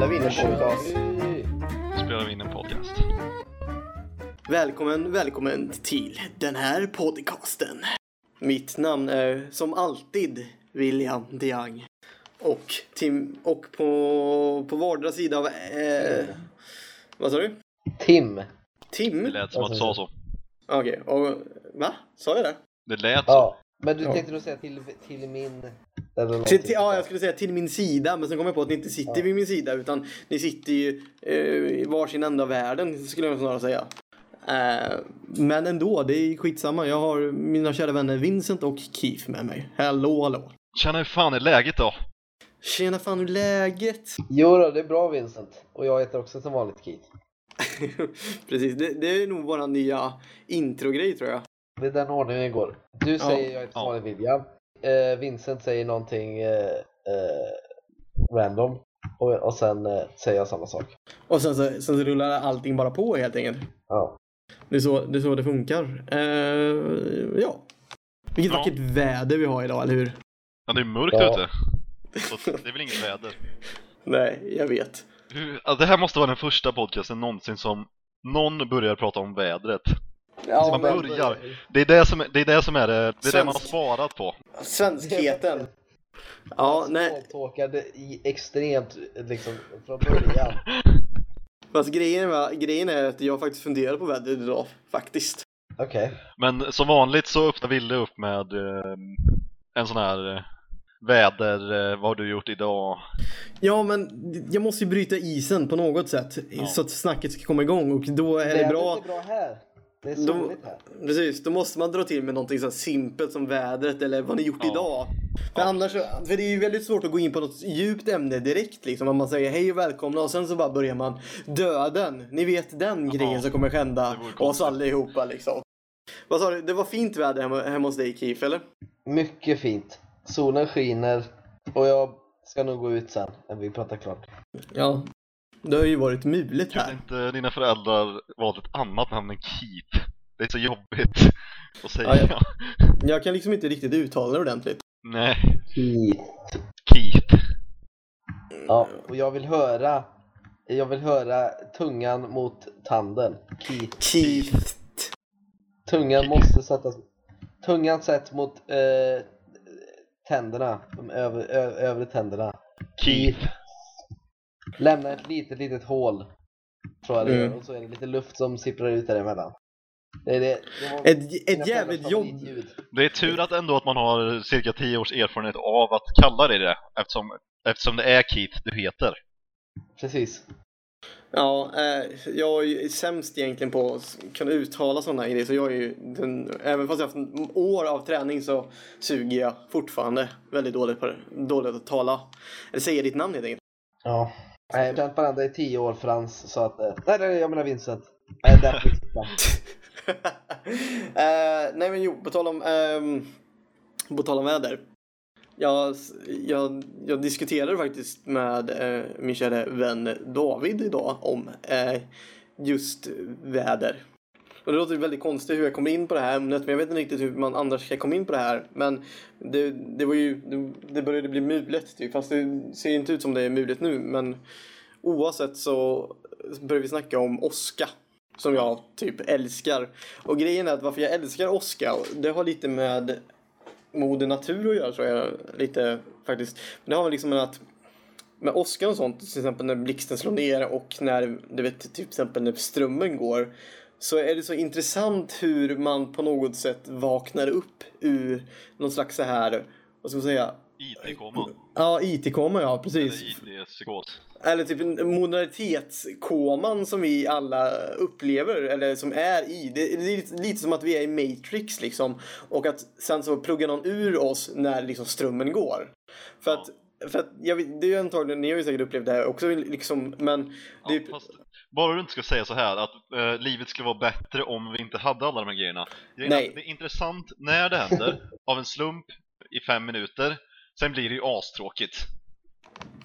Spelar vi in en podcast. spelar vi in en podcast. Välkommen, välkommen till den här podcasten. Mitt namn är som alltid William Diang. Och, Tim, och på, på vardera sida av... Eh, vad sa du? Tim. Tim? Det lät som att du sa så. Okej, och va? Sa jag det? Det lät så. Ja, men du Ja. tänkte nog säga till, till min... Till, till, ja, jag skulle säga till min sida, men sen kom jag på att ni inte sitter Ja. vid min sida utan ni sitter ju eh, i varsin ända av världen skulle jag snarare säga. Eh, men ändå, det är skitsamma. Jag har mina kära vänner Vincent och Keith med mig. Hallå, hallå. Tjena, hur fan är läget då? Tjena, fan hur är läget? Jo då, det är bra Vincent. Och jag heter också som vanligt Keith. Precis, det, det är nog våran nya introgrej tror jag. Det är den ordningen går. Du säger jag heter som Ja. vanligt William. Eh, Vincent säger någonting eh, eh, random. Och, och sen eh, säger jag samma sak. Och sen så, sen så rullar allting bara på helt enkelt. Ja. Det är så det, är så det funkar. Eh, ja. Vilket Ja. vackert väder vi har idag, eller hur? Ja, det är mörkt Ja. ute. Så det är väl inget väder. Nej, jag vet. Hur, alltså, det här måste vara den första podcasten någonsin som någon börjar prata om vädret. Ja, man men- börjar. Det är det som, det är, det som är det, det är det man har Svensk. sparat på. Svenskheten. Ja, nej. Smalltalkade i extremt liksom från början. Fast grejen, va, grejen är att jag faktiskt funderar på vädret idag, faktiskt. Okej. Men som vanligt så öppnar Ville upp med eh, en sån här eh, väder, eh, vad har du gjort idag? Ja, men jag måste ju bryta isen på något sätt Ja. så att snacket ska komma igång och då är det bra. är bra här. Det är Då- soligt här. Precis, då måste man dra till med någonting så simpelt som vädret eller vad ni gjort Ja. idag. För Ja, annars, för det är ju väldigt svårt att gå in på något djupt ämne direkt liksom. Om man säger hej och välkomna och sen så bara börjar man döden. Ni vet den Ja, grejen som kommer vore oss allihopa liksom. Vad sa du? Det var fint väder hemma, hemma hos dig Keith, eller? Mycket fint. Solen skiner och jag ska nog gå ut sen när vi pratar klart. Ja. Det har ju varit mulet Kunde här. inte dina föräldrar valt ett annat namn än Keith? Det är så jobbigt att säga. Ja, Jag kan liksom inte riktigt uttala det ordentligt. Nej, Keith. Keith. Ja, och jag vill höra jag vill höra tungan mot tanden. Keith. Keith. Tungan måste sättas Tungan sätts mot eh, tänderna, de över, ö, övre tänderna. Keith. Lämna ett litet, litet hål. Tror jag det Mm. Och så är det lite luft som sipprar ut däremellan. Det är det. det var Ett, ett jävligt jobb. Det är tur att ändå att man har cirka 10 års erfarenhet av att kalla det det eftersom, eftersom det är Keith du heter. Precis. Ja, eh, jag är ju sämst egentligen på att kunna uttala sådana grejer. Så jag är ju, den, även fast jag haft år av träning så suger jag fortfarande väldigt dåligt på det. Dåligt att tala, eller säga ditt namn helt enkelt. Ja. Nej, Jag har känt varandra i tio år Frans, så att... eh, Nej, nej, jag menar Vincent. Nej, där fick eh, nej men jo, på tal om, ehm, på tal om väder. Jag, jag, jag diskuterade faktiskt med eh, min kära vän David idag om eh, just väder. Och det låter väldigt konstigt hur jag kom in på det här ämnet, men jag vet inte riktigt hur man annars ska komma in på det här. Men det, det var ju, det, började bli mulet typ, fast det ser inte ut som det är mulet nu. Men oavsett så började vi snacka om åska. Som jag typ älskar. Och grejen är att varför jag älskar åska, det har lite med moder natur att göra tror jag. Lite faktiskt. Men det har liksom med att med åskan och sånt, till exempel när blixten slår ner och när, du vet, typ till exempel när strömmen går. Så är det så intressant hur man på något sätt vaknar upp ur någon slags så här, vad ska man säga? IT-koma. Ja, IT-koma ja, precis. Eller IT-psykos. Eller typ modernitetskoman som vi alla upplever, eller som är i. Det är lite, som att vi är i Matrix liksom. Och att sen så pluggar någon ur oss när liksom strömmen går. För Ja. att, för att jag det är ju antagligen, ni har ju säkert upplevt det här också liksom, men det Ja, fast bara du inte ska säga så här att eh, livet skulle vara bättre om vi inte hade alla de här grejerna. Grejen är Nej. Det är intressant när det händer, av en slump, i fem minuter. Sen blir det ju astråkigt.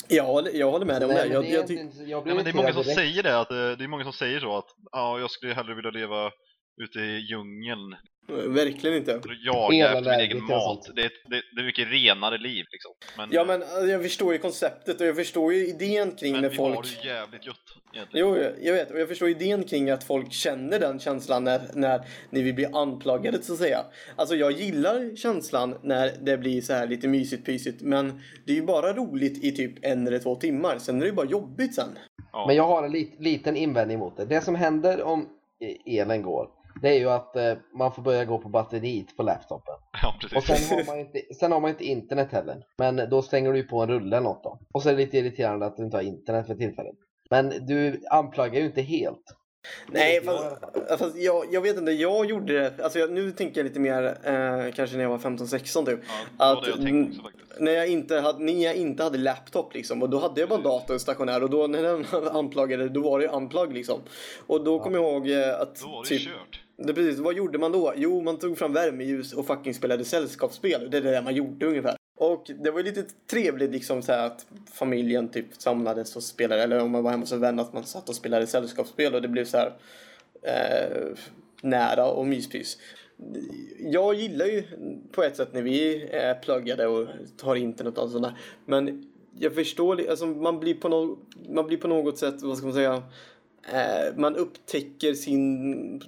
jag, håller, jag håller med dig om Nej, det. Jag, det är jag, jag Ja, men det är många som direkt. säger det, att, eh, det är många som säger så att ja, jag skulle hellre vilja leva ute i djungeln Verkligen inte. Hela efter min egen mat. Det är, det, det är mycket renare liv liksom. Men, Ja men alltså, jag förstår ju konceptet och jag förstår ju idén kring men när vi har folk... det ju jävligt gött egentligen. Jo, jag vet. Och jag förstår idén kring att folk känner den känslan när, när ni vill bli unpluggade så att säga. Alltså jag gillar känslan när det blir så här lite mysigt pysigt. Men det är ju bara roligt i typ en eller två timmar. Sen är det ju bara jobbigt sen. Ja. Men jag har en lit, liten invändning mot det. Det som händer om e- elen går, det är ju att eh, man får börja gå på batteriet på laptopen. Ja, Och precis. sen har, man inte, sen har man inte internet heller. Men då stänger du ju på en rulle eller något då. Och så är det lite irriterande att du inte har internet för tillfället. Men du unpluggar ju inte helt. Nej, fast, fast jag, jag vet inte. Jag gjorde det. Alltså jag, nu tänker jag lite mer eh, kanske när jag var 15-16 typ. Ja, att- jag också. När jag inte hade, när jag inte hade laptop liksom och då hade jag bara datorn stationär och då när den unpluggade då var det ju unplug liksom. Och då kommer jag ihåg eh, att Då var det typ, kört det, precis, vad gjorde man då? Jo, man tog fram värmeljus och fucking spelade sällskapsspel. Det är det man gjorde ungefär. Och det var ju lite trevligt liksom så här att familjen typ samlades och spelade eller om man var hemma hos en vän att man satt och spelade sällskapsspel och det blev så här eh, nära och myspys. Jag gillar ju på ett sätt när vi är pluggade och tar internet och sådär. Men jag förstår, alltså man blir på, no, man blir på något sätt, vad ska man säga, Eh, man upptäcker sin,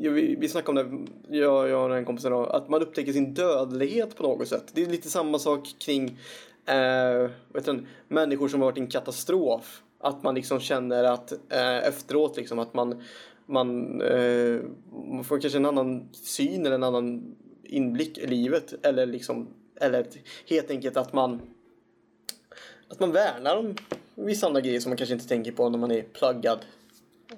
jag, vi, vi snackade om det, jag, jag och en kompis idag, att man upptäcker sin dödlighet på något sätt. Det är lite samma sak kring eh, vet du, människor som har varit i en katastrof. Att man liksom känner att eh, efteråt liksom att man man, eh, man får kanske en annan syn eller en annan inblick i livet. Eller liksom, eller helt enkelt att man att man värnar om vissa andra grejer som man kanske inte tänker på när man är pluggad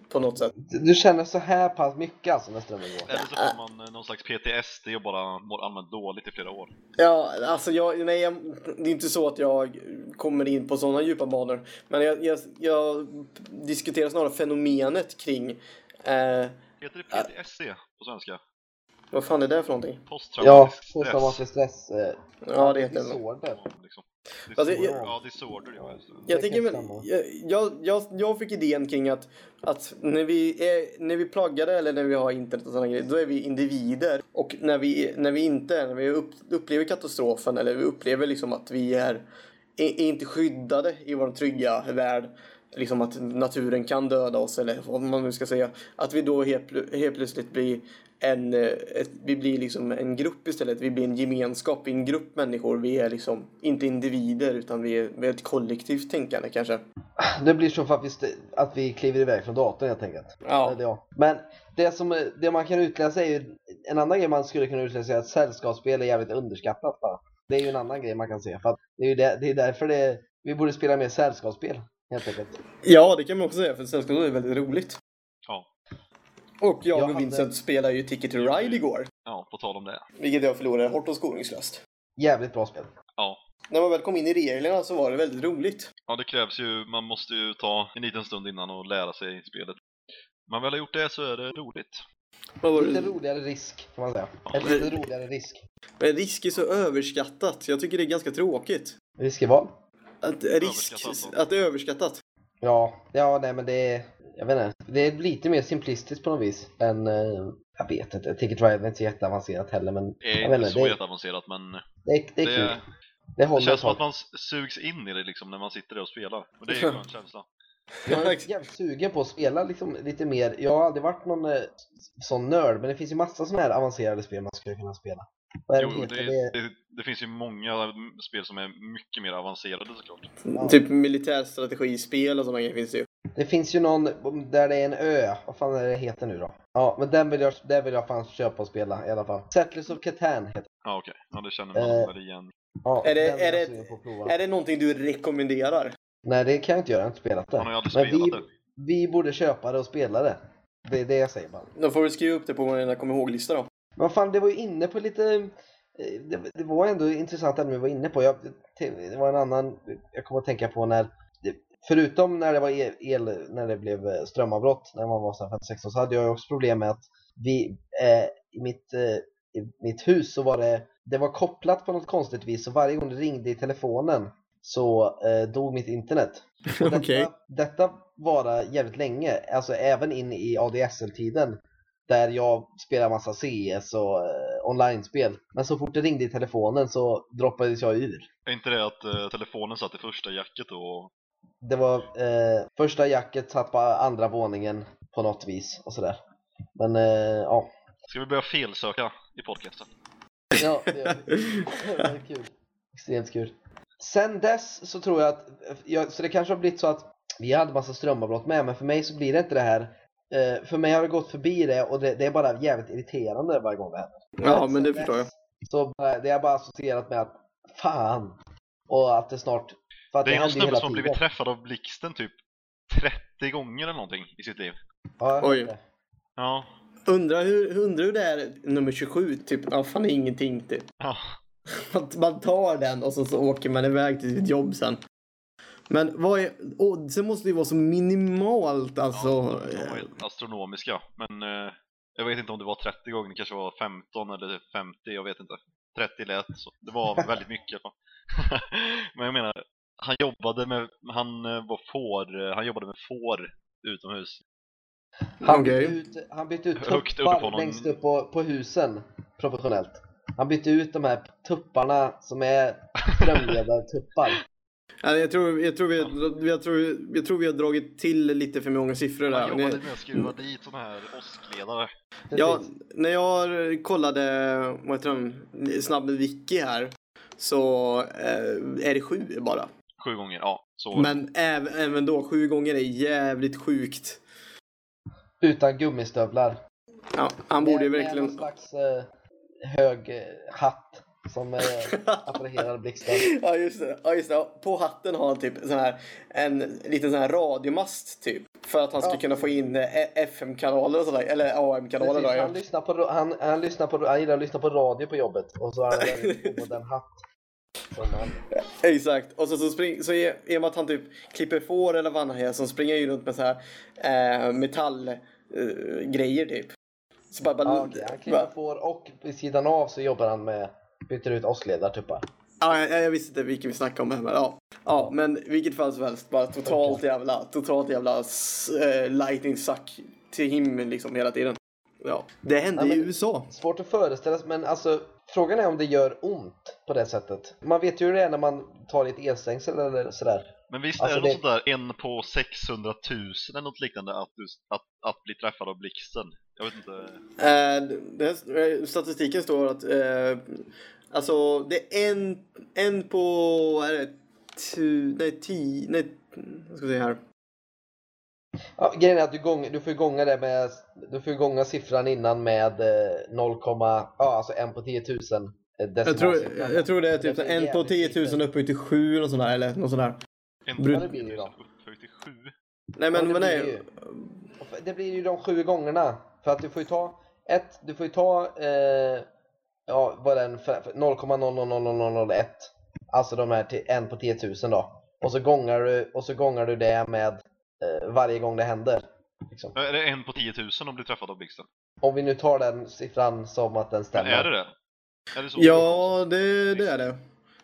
på något sätt. Du känner så här pass mycket alltså när strömmen går? Eller så får man eh, någon slags PTSD och bara mår allmänt dåligt i flera år. Ja, alltså jag, nej, jag, det är inte så att jag kommer in på sådana djupa banor. Men jag, jag, jag diskuterar snarare fenomenet kring eh, Heter det PTSD på svenska? vad fan är det för någonting? Ja, Posttraumatisk stress. posttraumatisk stress. Eh, Ja, det heter det. disorder. Ja, liksom. Alltså, jag- ja, disorder. Ja. Jag, tänker stämma. jag, jag, jag, fick idén kring att, att när, vi är, när vi pluggade eller när vi har internet och sådana grejer, då är vi individer. Och när vi, när vi inte är, när vi upp, upplever katastrofen eller vi upplever liksom att vi är, är, inte skyddade i vår trygga värld, liksom att naturen kan döda oss eller vad man nu ska säga, att vi då helt, helt plötsligt blir en, eh, ett, vi blir liksom en grupp istället. Vi blir en gemenskap, en grupp människor. Vi är liksom inte individer utan vi är, vi är ett kollektivt tänkande kanske. Det blir så för att vi, st- att vi kliver iväg från datorn helt enkelt. Ja. Eller ja. Men det, som, det man kan utläsa är ju, en annan grej man skulle kunna utläsa är att sällskapsspel är jävligt underskattat bara. Det är ju en annan grej man kan se. För att det är ju det, det är därför det, vi borde spela mer sällskapsspel. Helt enkelt. Ja, det kan man också säga för sällskapet är väldigt roligt. Och jag Jag och hade- Vincent spelade ju Ticket to Ride igår. ja, på tal om det. Vilket jag förlorade hårt och skoningslöst. Jävligt bra spel. Ja. När man väl kom in i reglerna så var det väldigt roligt. ja, det krävs ju, man måste ju ta en liten stund innan och lära sig spelet. Man väl har gjort det så är det roligt. Lite roligare risk kan man säga. Ja. En lite roligare risk. Men risk är så överskattat. Jag tycker det är ganska tråkigt. Risk är vad? Att, risk, Överskattat då. att det är överskattat. Ja, ja nej men det är, jag vet inte, det är lite mer simplistiskt på något vis än, eh, jag vet inte, Ticket Ride är inte så jätteavancerat heller men Det är jag vet inte inte, så det, jätteavancerat men det, är, det är det, kul. Det det håller känns ett som att man sugs in i det liksom när man sitter där och spelar. Och det är ju en skön känsla. Jag är jävligt sugen på att spela liksom lite mer, jag har aldrig varit någon eh, sån nörd men det finns ju massa sådana här avancerade spel man skulle kunna spela. Jo, det, Det det, finns ju många spel som är mycket mer avancerade såklart. Ja. Typ militärstrategispel och sådana grejer finns det ju. Det finns ju någon där det är en ö, vad fan är det heter nu då? Ja, men den vill jag, den vill jag fan köpa och spela i alla fall. Settlers of Catan heter Ja okej, ja det känner man Eh, väl igen. Ja, Är det- den är det-. Är det någonting du rekommenderar? Nej, det kan jag inte göra, jag har inte spelat det. Man har ju aldrig Men spelat vi, det. vi borde köpa det och spela det. Det är det jag säger bara. Då får du skriva upp det på vår kom ihåg-lista då. Vad fan, det var ju inne på lite... eh, Det, det var ändå intressant att vi var inne på. Jag, det var en annan... Jag kommer att tänka på när... Förutom när det var el, el när det blev eh, strömavbrott när man var så här 15-16 så hade jag också problem med att vi eh, i mitt, eh, i mitt hus så var det det var kopplat på något konstigt vis så varje gång det ringde i telefonen så eh, dog mitt internet. Detta, Okej. detta vara jävligt länge, alltså även in i ADSL-tiden. Där jag spelar massa CS och eh, online-spel. Men så fort det ringde i telefonen så droppades jag ur. Är inte det att eh, telefonen satt i första jacket då? Det var eh, första jacket satt på andra våningen på något vis och sådär. Men eh, ja. Ska vi börja felsöka i podcasten? Ja, det gör vi. det är kul. Extremt kul. Sen dess så tror jag att, ja, så det kanske har blivit så att vi hade massa strömavbrott med, men för mig så blir det inte det här. Eh, för mig har det gått förbi det och det, det är bara jävligt irriterande varje gång det händer. Ja, men det förstår jag. Så det är bara associerat med att fan och att det snart för att Det är någon ju snubbe som blivit träffad av blixten typ 30 gånger eller någonting i sitt liv. Ja, Oj. Ja, Undrar hur, undrar hur det är nummer 27, typ, ja fan ingenting typ. ja. Att man tar den och så, så åker man iväg till sitt jobb sen. Men vad är, oddsen måste ju vara så minimalt alltså. ja de var helt astronomiska. Men eh, jag vet inte om det var 30 gånger, det kanske var 15 eller 50, jag vet inte. 30 lät så. Det var väldigt mycket. Men jag menar, han jobbade med, han eh, var får, eh, han jobbade med får utomhus. Han, bytte ut, han bytte ut tuppar på någon- längst upp på, på husen professionellt. Han bytte ut de här tupparna som är strömledartuppar. Ja, jag, tror, jag, tror vi, jag, tror, jag tror vi har dragit till lite för många siffror där. jobbade Ni- med att skruva dit sådana här åskledare. Ja, när jag kollade vad heter den, snabb wiki här så eh, är det sju bara. Sju gånger, ja. Så. Men även, även då, sju gånger är jävligt sjukt. Utan gummistövlar. Ja, han borde ju verkligen... Med någon slags eh, hög eh, hatt som eh, attraherar blixten. Ja just det. Ja, just det. På hatten har han typ sån här, en liten sån här radiomast typ. För att han ska Ja. kunna få in eh, FM-kanaler och sådär. Eller AM-kanaler han, Ja. lyssnar på, han, han, lyssnar på, han gillar att lyssna på radio på jobbet och så har han en på den hatt. Han, Exakt. Och så, så, spring, så i i och med att han typ klipper får eller vad han är så springer han ju runt med så här eh, metallgrejer eh, typ. Så bara, bara, ja, okej, han klipper får och vid sidan av så jobbar han med byter ut åskledartuppar. Ja, jag, jag visste inte vilken vi snackade om här, men ja. Ja, men vilket fall som helst, bara totalt jävla, totalt jävla eh, lightning suck till himlen liksom hela tiden. Ja, det hände Ja, i USA. Svårt att föreställa sig, men alltså frågan är om det gör ont på det sättet. Man vet ju hur det är när man tar i ett elstängsel eller sådär. Men visst Alltså är det något det- sånt där en på 600 000 eller något liknande att, du, att, att bli träffad av blixten? Jag vet inte. Eh, det här, eh, statistiken står att eh, alltså det är en, en på, är det, tu, nej, tio, nej, vad ska se här. Ja, grejen är att du, gång, du får gånga det med, du får ju gånga siffran innan med eh, 0, ja alltså en på 10 000 eh, Jag tror, jag tror det är typ en på jävligt 10 000 lite. upphöjt till 7 eller sånt där, eller något sånt där. En det ju då. upphöjt till sju. Nej men, Ja, det men nej. det ju. Det blir ju de sju gångerna. För att du får ju ta ett, du får ju ta eh, ja, vad är den för- för 0,000001 Alltså de här till en på 10 000 då. Och så gångar du, och så gångar du det med eh, varje gång det händer. Liksom. Är det en på 10 000 om blir träffad av blixten? Om vi nu tar den siffran som att den Men stämmer. är det det? Är det så? Ja, det, det är det.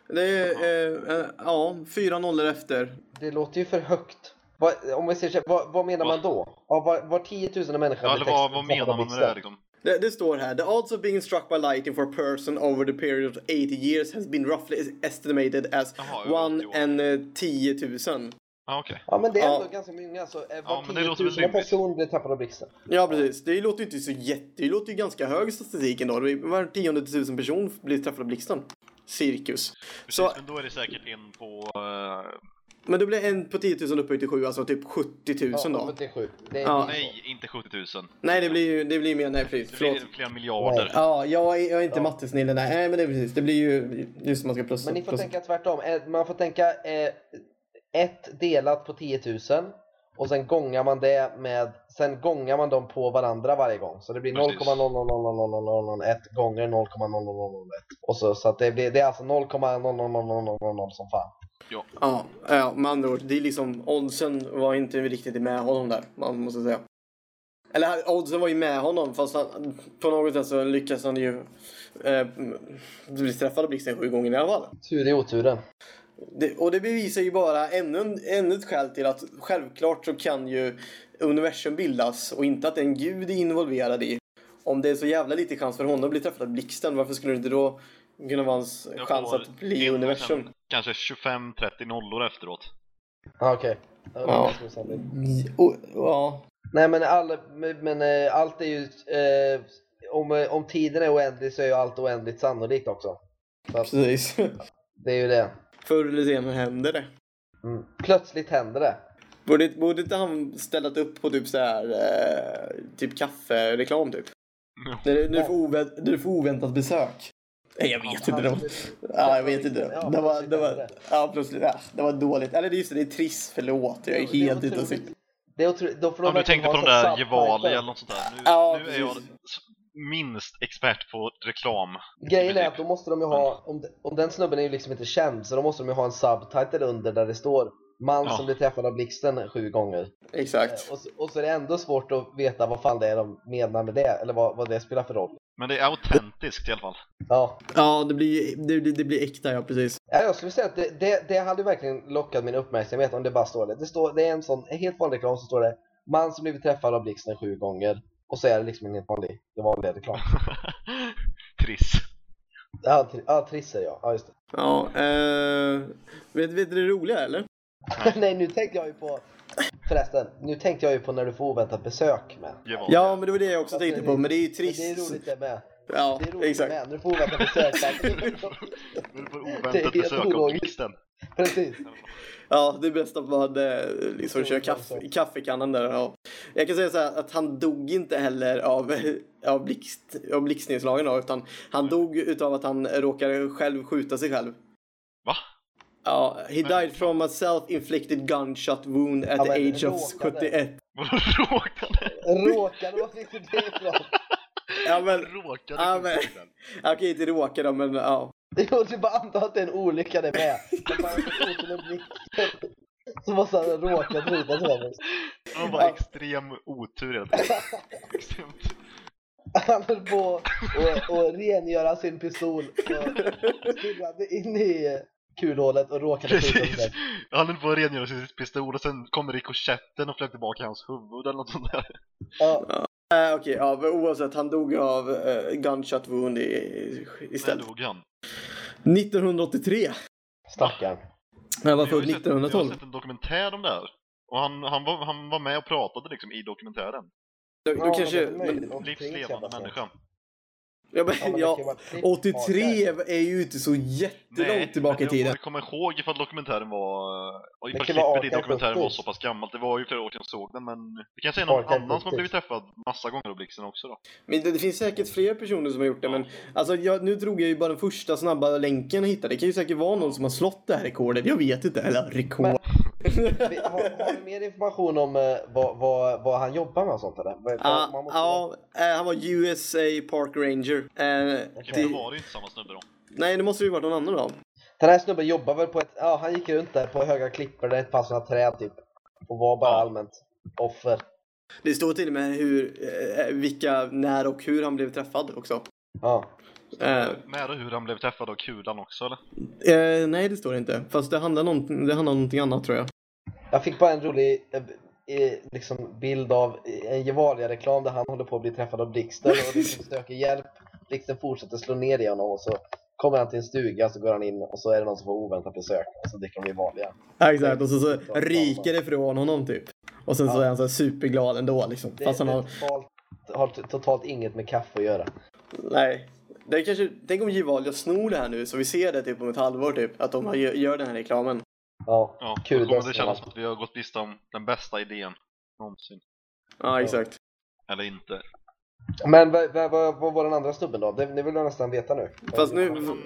Det är, eh, eh, ja, fyra nollor efter. Det låter ju för högt. Vad, om vi ser, så vad, vad menar man då? Ja, var, var 10 000 människor Ja, eller vad, text- vad menar av man med det här liksom? Det, det står här. The odds of being struck by lightning for a person over the period of 80 years has been roughly estimated as Jaha, jo, 1 jo. and eh, 10 000. Ja, okej. Ja men det är Ja. ändå ganska många. Alltså, eh, var Ja, men det 10 låter 000 väl rimligt. person blir träffad av blixten. Ja, precis. Det låter ju inte så jätte... Det låter ju ganska hög statistik ändå. Var tionde tusen person blir träffad av blixten. Cirkus. Precis, Så, men då är det säkert en på... eh, men det blir en på 10 000 upphöjt till 7, alltså typ 70 000 Ja, då. 77. Det är Ja. nej, inte 70 000. Nej, det blir ju det blir mer... Nej, precis. Det Förlåt. blir flera miljarder. Ja, jag är, jag är inte Ja. mattesnille. Nej, nej, men det är precis. Det blir ju just som man ska plussa. Men ni får plussa. tänka tvärtom. Eh, Man får tänka eh, ett delat på 10 000 och sen gångar man det med sen gångar man dem på varandra varje gång. Så det blir Precis. 0,0000001 gånger 0,0001. Och så, så att det, blir, det är alltså 0,00000 som fan. Ja. Ja, ja, med andra ord. Det är liksom, oddsen var inte riktigt med honom där, man måste säga. Eller oddsen var ju med honom, fast han, på något sätt så lyckas han ju eh, bli träffad av blixten sju gånger i alla fall. Tur i oturen. Det, och det bevisar ju bara ännu, ännu ett skäl till att självklart så kan ju universum bildas och inte att en gud är involverad i. om det är så jävla lite chans för honom att bli träffad av blixten, varför skulle det inte då kunna vara en Jag chans att bli universum? kan- Kanske 25-30 nollor efteråt. Ja, okej. Ja, det Ja. Och, ja, Nej men, all, men, eh, allt är ju... Eh, om, om tiden är oändlig så är ju allt oändligt sannolikt också. Så att, precis. det är ju det. Förr eller senare händer det. Mm. Plötsligt händer det. Borde, borde inte han ställat upp på typ så här eh, typ kaffereklam typ? När du, när, du får ovänt, när du får oväntat besök. Nej, jag vet inte. Det var, ja, jag vet inte. Ja, Det var, det var, ja, plötsligt. Ja, det var dåligt. Eller det är just det, det är trist. Förlåt. Jag är helt ute och cyklar. Om du tänkte på de där subtitle. Gevali eller något sånt där. Nu, Ja, nu är jag minst expert på reklam. Grejen är att då måste de ju ha, om, de- om den snubben är ju liksom inte känd, så då måste de ju ha en subtitle under där det står Man Ja. som blir träffad av blixten sju gånger. Exakt. Eh, Och så, och så är det ändå svårt att veta vad fan det är de menar med det, eller vad, vad det spelar för roll. Men det är autentiskt i alla fall. Ja, Ja, det blir, det, det, det blir äkta, ja precis. Ja, jag skulle säga att det, det, det hade verkligen lockat min uppmärksamhet om det bara står det. Det, står, det är en sån en helt vanlig reklam så står det Man som blivit träffad av blixten sju gånger. Och så är det liksom en helt vanlig, det vanliga reklam. Triss. Ja, tri, ja Trisser ja. ja, just det. Ja, eh, vet, vet du det roliga eller? Nej, nu tänkte jag ju på Förresten, nu tänkte jag ju på när du får oväntat besök med. Ja, men det var det jag också tänkte på. Men det är ju Men trist. det är roligt det med. Ja, Det är roligt exakt. med. Du får oväntat besök. Nu får Det är oväntat helt besök av blixten. Precis. Ja, det är bäst att man liksom kör kaffe, kaffekannan där. Ja. Jag kan säga så här att han dog inte heller av, av, blixt, av blixtnedslagen då, utan han dog utav att han råkade själv skjuta sig själv. Va? Ja, he died from a self-inflicted gunshot wound at Ja, the age of råkade. 71. Vadå råkade? Råkade, var fick du det ifrån? Ja, men Råkade Ja, men- okej, inte råkade men ja. Jo, du bara anta att det är en olycka det med. Men bara är en. Så måste han ha råkat skjuta sig själv. Det var bara extrem otur hela tiden. Extremt. Han höll på att rengöra sin pistol och stirrade in i kulhålet och råkade skjuta sig. Han höll på att rengöra sin pistol och sen kom rikoschetten och flög tillbaka i hans huvud eller något sånt där. Ja, Äh, okej, ja, men oavsett, han dog av eh, gunshot wound i, När istället. dog han? 1983. stackarn. Han var Jag har född ju sett- Jag 1912. har sett en dokumentär om det här. Och han, han, var, han var med och pratade liksom i dokumentären. Du, du Ja, kanske... men det är möjligt. Men, 83 Livslevande det. människa. Ja, men, Ja, men det ja, kan ju vara ett klipp 83 bak är ju inte så jättelångt tillbaka i men tiden. jag kommer ihåg ifall dokumentären var... Och ifall klippet i dokumentären var 70. så pass gammalt. Det var ju flera år sedan jag såg den men... Det kanske är någon Arkan annan som har 70. blivit träffad massa gånger av blixten också då. Men det, det finns säkert fler personer som har gjort det. Men alltså, jag, nu drog jag ju bara den första snabba länken jag hittade. Det kan ju säkert vara någon som har slått det här rekordet. Jag vet inte. Eller rekord. Vi- Har, har du mer information om eh, vad, vad, vad han jobbar med och sånt eller? Vad- Ja, måste- ja, eh, han var USA Park Ranger. Eh, det, då var det inte samma snubbe då. nej, det måste ju varit någon annan då. Den här snubben jobbar väl på ett, ja han gick runt där på höga klippor där det fanns några träd typ. Och var bara Ja. allmänt offer. Det står till och med hur, eh, vilka, när och hur han blev träffad också. Ja. Eh, Med hur han blev träffad av kulan också eller? eh, nej, det står det inte. Fast det handlar, någon, det handlar om någonting annat tror jag. Jag fick bara en rolig eh, eh, liksom bild av en Gevalia-reklam där han håller på att bli träffad av blixten och liksom söker hjälp. Blixten fortsätter slå ner i honom och så kommer han till en stuga så går han in och så är det någon som får oväntat besök och så dricker de Gevalia. Ja, exakt. Och så, så ryker det från honom typ. Och sen så Ja. är han så här superglad ändå liksom. Det, Fast han har... totalt, har totalt inget med kaffe att göra. Nej. Det kanske, tänk om Gevalia snor det här nu så vi ser det typ om ett halvår typ. Att de har- gör, den här reklamen. Ja, Ja, Kul då kommer det kännas som att vi har gått miste om den bästa idén någonsin. Ja, exakt. Eller inte. Men vad, vad, vad, var den andra snubben då? Det, det vill jag nästan veta nu. Fast nu...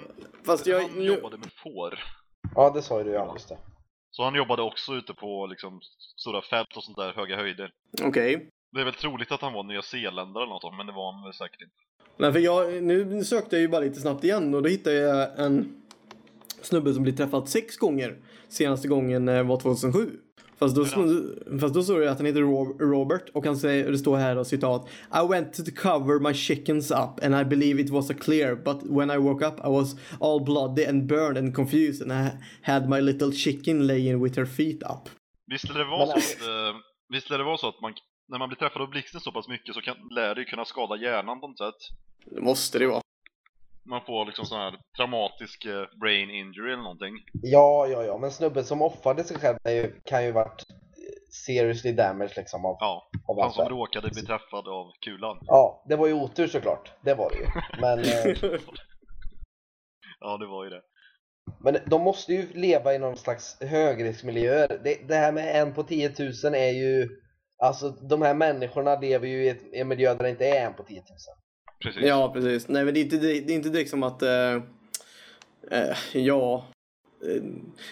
Fast jag... han jobbade med får. Ja, det sa ju du ja, just det. Så han jobbade också ute på liksom stora fält och sånt där, höga höjder. Okej. Det är väl troligt att han var nyzeeländare eller något, men det var han väl säkert inte. Nej, för jag, nu sökte jag ju bara lite snabbt igen och då hittade jag en snubbe som blev träffad sex gånger. Senaste gången eh, var 2007. Fast då, fast då står det att han heter Ro- Robert och han säger, det står här då citat I went to cover my chickens up and I believe it was a clear but when I woke up I was all bloody and burned and confused and I had my little chicken laying with her feet up. Visst lär det vara så alltså- att, eh, visst det vara så att man, när man blir träffad av blixten så pass mycket så kan, lär det ju kunna skada hjärnan på något sätt. Det måste det vara. Man får liksom sån här traumatisk eh, brain injury eller någonting. Ja, ja, ja, men snubben som offrade sig själv ju, kan ju varit eh, seriously damaged liksom av, Ja, av han som råkade bli träffad av kulan. Ja, det var ju otur såklart. Det var det ju. Men, eh, Ja, det var ju det. men de måste ju leva i någon slags högriskmiljöer. Det, det här med en på 10 000 är ju... Alltså de här människorna lever ju i, ett, i en miljö där det inte är en på 10 000. Precis. Ja, precis. Nej, men det är inte, det är inte direkt som att... Eh, eh, ja... Eh,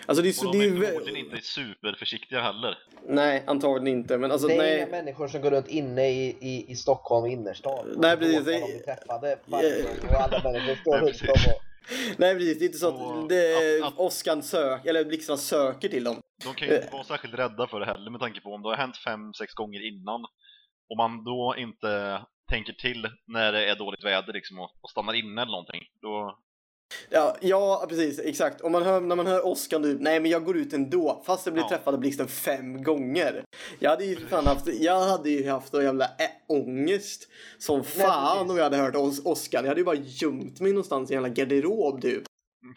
alltså det är. Och Det de är förmodligen inte superförsiktiga heller. Nej, antagligen inte. Men alltså, det är nej. inga människor som går runt inne i, i, i Stockholm innerstad. Nej, precis. Det- om de träffade gång och alla människor står Nej, runt precis. dem och... Nej, precis. Det är inte så att det, att- att- sök, eller Blixtarna söker till dem. De kan ju inte Eh. vara särskilt rädda för det heller med tanke på om det har hänt fem, sex gånger innan och man då inte tänker till när det är dåligt väder liksom och, och stannar inne eller någonting. Då, Ja, ja, precis. Exakt. Om man hör, när man hör Oscar nu, nej men jag går ut ändå. Fast jag blir Ja. träffad av blixten fem gånger. Jag hade ju fan haft, jag hade ju haft en jävla ä- ångest som fan precis. om jag hade hört Os- Oscar. Jag hade ju bara gömt mig någonstans i en jävla garderob typ.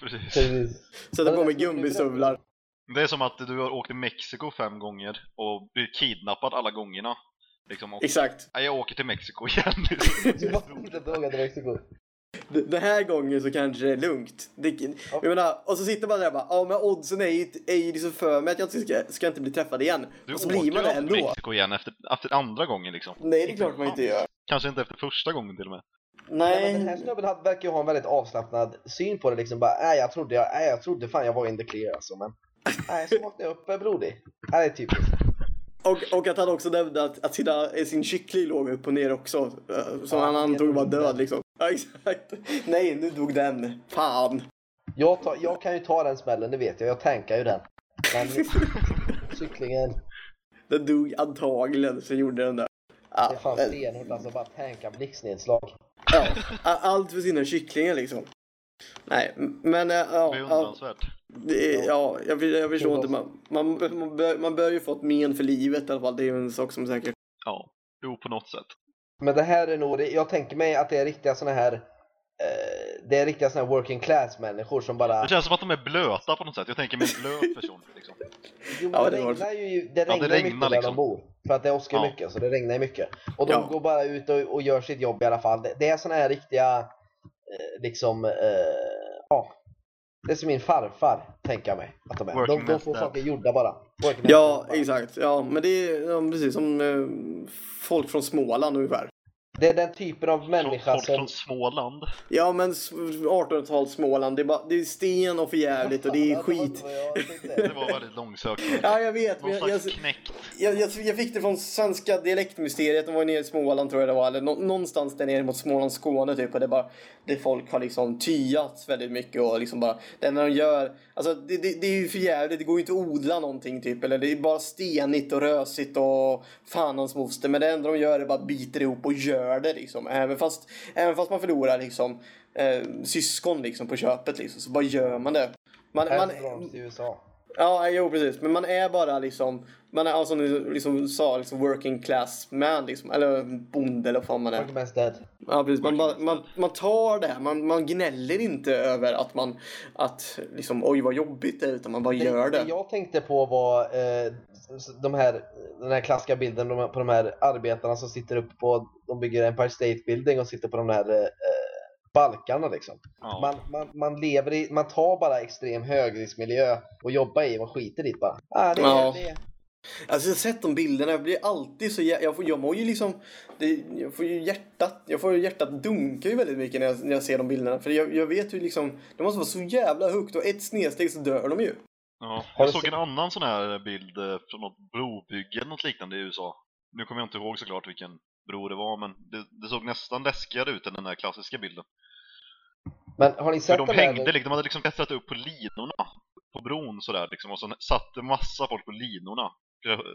precis. Precis. Sätta på mig det- gummistövlar. Det är som att du har åkt till Mexiko fem gånger och blivit kidnappad alla gångerna. Liksom, och, Exakt. nej, jag åker till Mexiko igen. Du åka till Mexiko. Den här gången så kanske det är lugnt. Det, jag menar, och så sitter man där och bara, ja men oddsen är ju, är ju liksom för mig att jag inte ska, ska inte bli träffad igen. Du och så åker blir man det aldrig till ändå. Mexiko igen efter, efter andra gången liksom. Nej, det är klart man inte gör. Kanske inte efter första gången till och med. Nej, men den här Nej. snubben verkar ju ha en väldigt avslappnad syn på det liksom bara, nej jag trodde jag, nej jag trodde fan jag var in the clear alltså men Nej, så vaknade jag upp brodig. Nej, det är typiskt. Och, och att han också nämnde att, att sina, sin kyckling låg upp och ner också. eh, Som Ja, han antog var död liksom. Ja, exakt. Nej, nu dog den. Fan. Jag, tar, jag kan ju ta den smällen, det vet jag. Jag tankar ju den. Men cyklingen, Den dog antagligen, så gjorde den det. Ja, det är fan men- stenhårt alltså. Bara tanka blixtnedslag. ja, allt för sina kycklingar liksom. Nej, men äh, ja, ja, Beundransvärt. det är, ja jag, jag förstår inte. Man, man, man, bör, man bör ju få ett men för livet i alla fall. Det är ju en sak som säkert. Ja, jo på något sätt. Men det här är nog, jag tänker mig att det är riktiga såna här eh, det är riktiga såna här working class människor som bara Det känns som att de är blöta på något sätt. Jag tänker mig en blöt person. Liksom. Jo, men Ja, det, det var- regnar ju det Ja, det regnar regnar mycket där liksom. de bor. För att det åskar Ja. mycket, så det regnar ju mycket. Och de Ja. går bara ut och, och gör sitt jobb i alla fall. Det, det är såna här riktiga, eh, liksom, eh, ja. Det är som min farfar, tänker jag mig att de är. Working De, de får saker gjorda bara. Working Ja, exakt. Ja, men det är ja, precis som eh, folk från Småland ungefär. Det är den typen av människa Folk som... från Småland. Ja, men s- 1800-tals Småland, det är, bara, det är sten och förjävligt och det är skit. Det var väldigt långsökt. Ja, jag vet. Men jag, jag, jag, jag, fick det från svenska dialektmysteriet. De var nere i Småland tror jag det var. Eller nå, någonstans där nere mot Småland, Skåne typ. Och det är bara, det folk har liksom tyat väldigt mycket och liksom bara, det enda de gör, alltså det, det, det är ju för jävligt. Det går ju inte att odla någonting typ. Eller det är bara stenigt och rösigt och fan hans moster. Men det enda de gör är bara biter ihop och gör det liksom. Även fast, även fast man förlorar liksom eh, syskon liksom på köpet liksom. Så bara gör man det. Man, man, till USA. Ja, jo precis. Men man är bara liksom, man är alltså ni liksom sa, liksom working class man liksom. Eller bonde eller vad fan man är. Working man's dead. Ja, precis. Man, bara, man, man tar det här, man, man gnäller inte över att man, att liksom oj vad jobbigt det är, utan man bara gör Det det. jag tänkte på var eh, de här, den här klassiska bilden de, på de här arbetarna som sitter uppe på, de bygger Empire State Building och sitter på de här eh, balkarna liksom. Ja. Man, man, man lever i, man tar bara extrem högriskmiljö och jobbar i och skiter dit bara. Ah, det, Ja. det, Alltså jag har sett de bilderna, jag blir alltid så jag, får, jag mår ju liksom, det, jag får ju hjärtat, jag får ju hjärtat dunka ju väldigt mycket när jag, när jag ser de bilderna. För jag, jag vet ju liksom, det måste vara så jävla högt och ett snedsteg så dör de ju. Ja, jag såg en annan sån här bild eh, från något brobygge eller något liknande i USA. Nu kommer jag inte ihåg såklart vilken bro det var, men det, det såg nästan läskigare ut än den där klassiska bilden. men har ni För sett de hängde, här? liksom, de hade liksom klättrat upp på linorna på bron sådär liksom, och så satt det massa folk på linorna.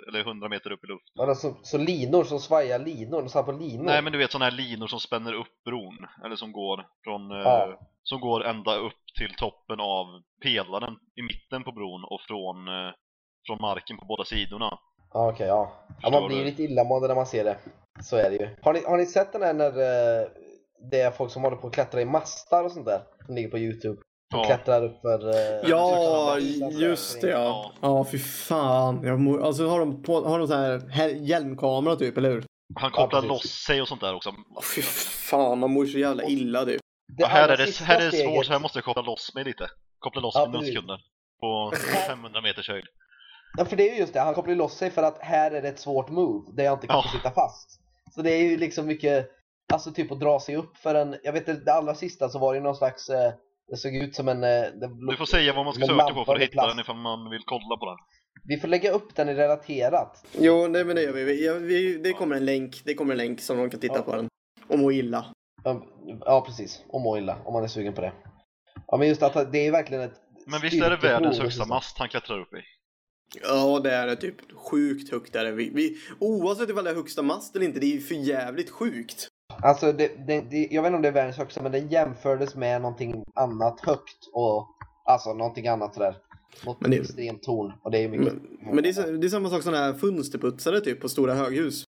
Eller 100 meter upp i luften. Ja, så, så linor som svajar linor, de satt på linor. Nej men du vet sådana här linor som spänner upp bron, eller som går från, eh, Ja. som går ända upp till toppen av pelaren i mitten på bron och från, eh, från marken på båda sidorna. Ja, okej, ja. ja. Förstår Man blir du? lite illamående när man ser det. Så är det ju. Har ni, har ni sett den här när eh, det är folk som håller på att klättra i mastar och sånt där? Som ligger på Youtube. Ja. klättrar upp för... eh, Ja, Ja, just det ja. Ja. Ja, fy fan. Jag mår, alltså har de, på, har de så här hjälmkamera typ, eller hur? Han kopplar precis. loss sig och sånt där också. Åh, Fy fan, man mår så jävla illa typ. Det Ja, här är det, här är det steget- svårt, här måste jag koppla loss mig lite. Koppla loss Ja, mig några sekunder. På 500 meters höjd. Ja, för det är ju just det. Han kopplar loss sig för att här är det ett svårt move där jag inte kan Ja. sitta fast. Så det är ju liksom mycket, alltså typ att dra sig upp för en, jag vet inte, det allra sista så var det ju någon slags, eh, det såg ut som en... eh, Det, Du får säga vad man ska söka på för att hitta plast. den ifall man vill kolla på den. Vi får lägga upp den i relaterat. Jo, nej, men det gör vi. vi, ja, vi det kommer en länk. Det kommer en länk som de kan titta Ja. på den. Och må illa. Ja, precis. Och må illa, om man är sugen på det. Ja, men just att det är verkligen ett Men visst är det världens högsta så. mast han klättrar upp i? Ja, det är det typ sjukt högt där. Vi, vi, oavsett ifall det är högsta mast eller inte, det är ju för jävligt sjukt. Alltså, det, det, det, jag vet inte om det är världens högsta, men den jämfördes med någonting annat högt och alltså någonting annat sådär. Något Men det- extremt torn och det är mycket. Men, men det, är, det är samma sak som här fönsterputsare typ på stora höghus.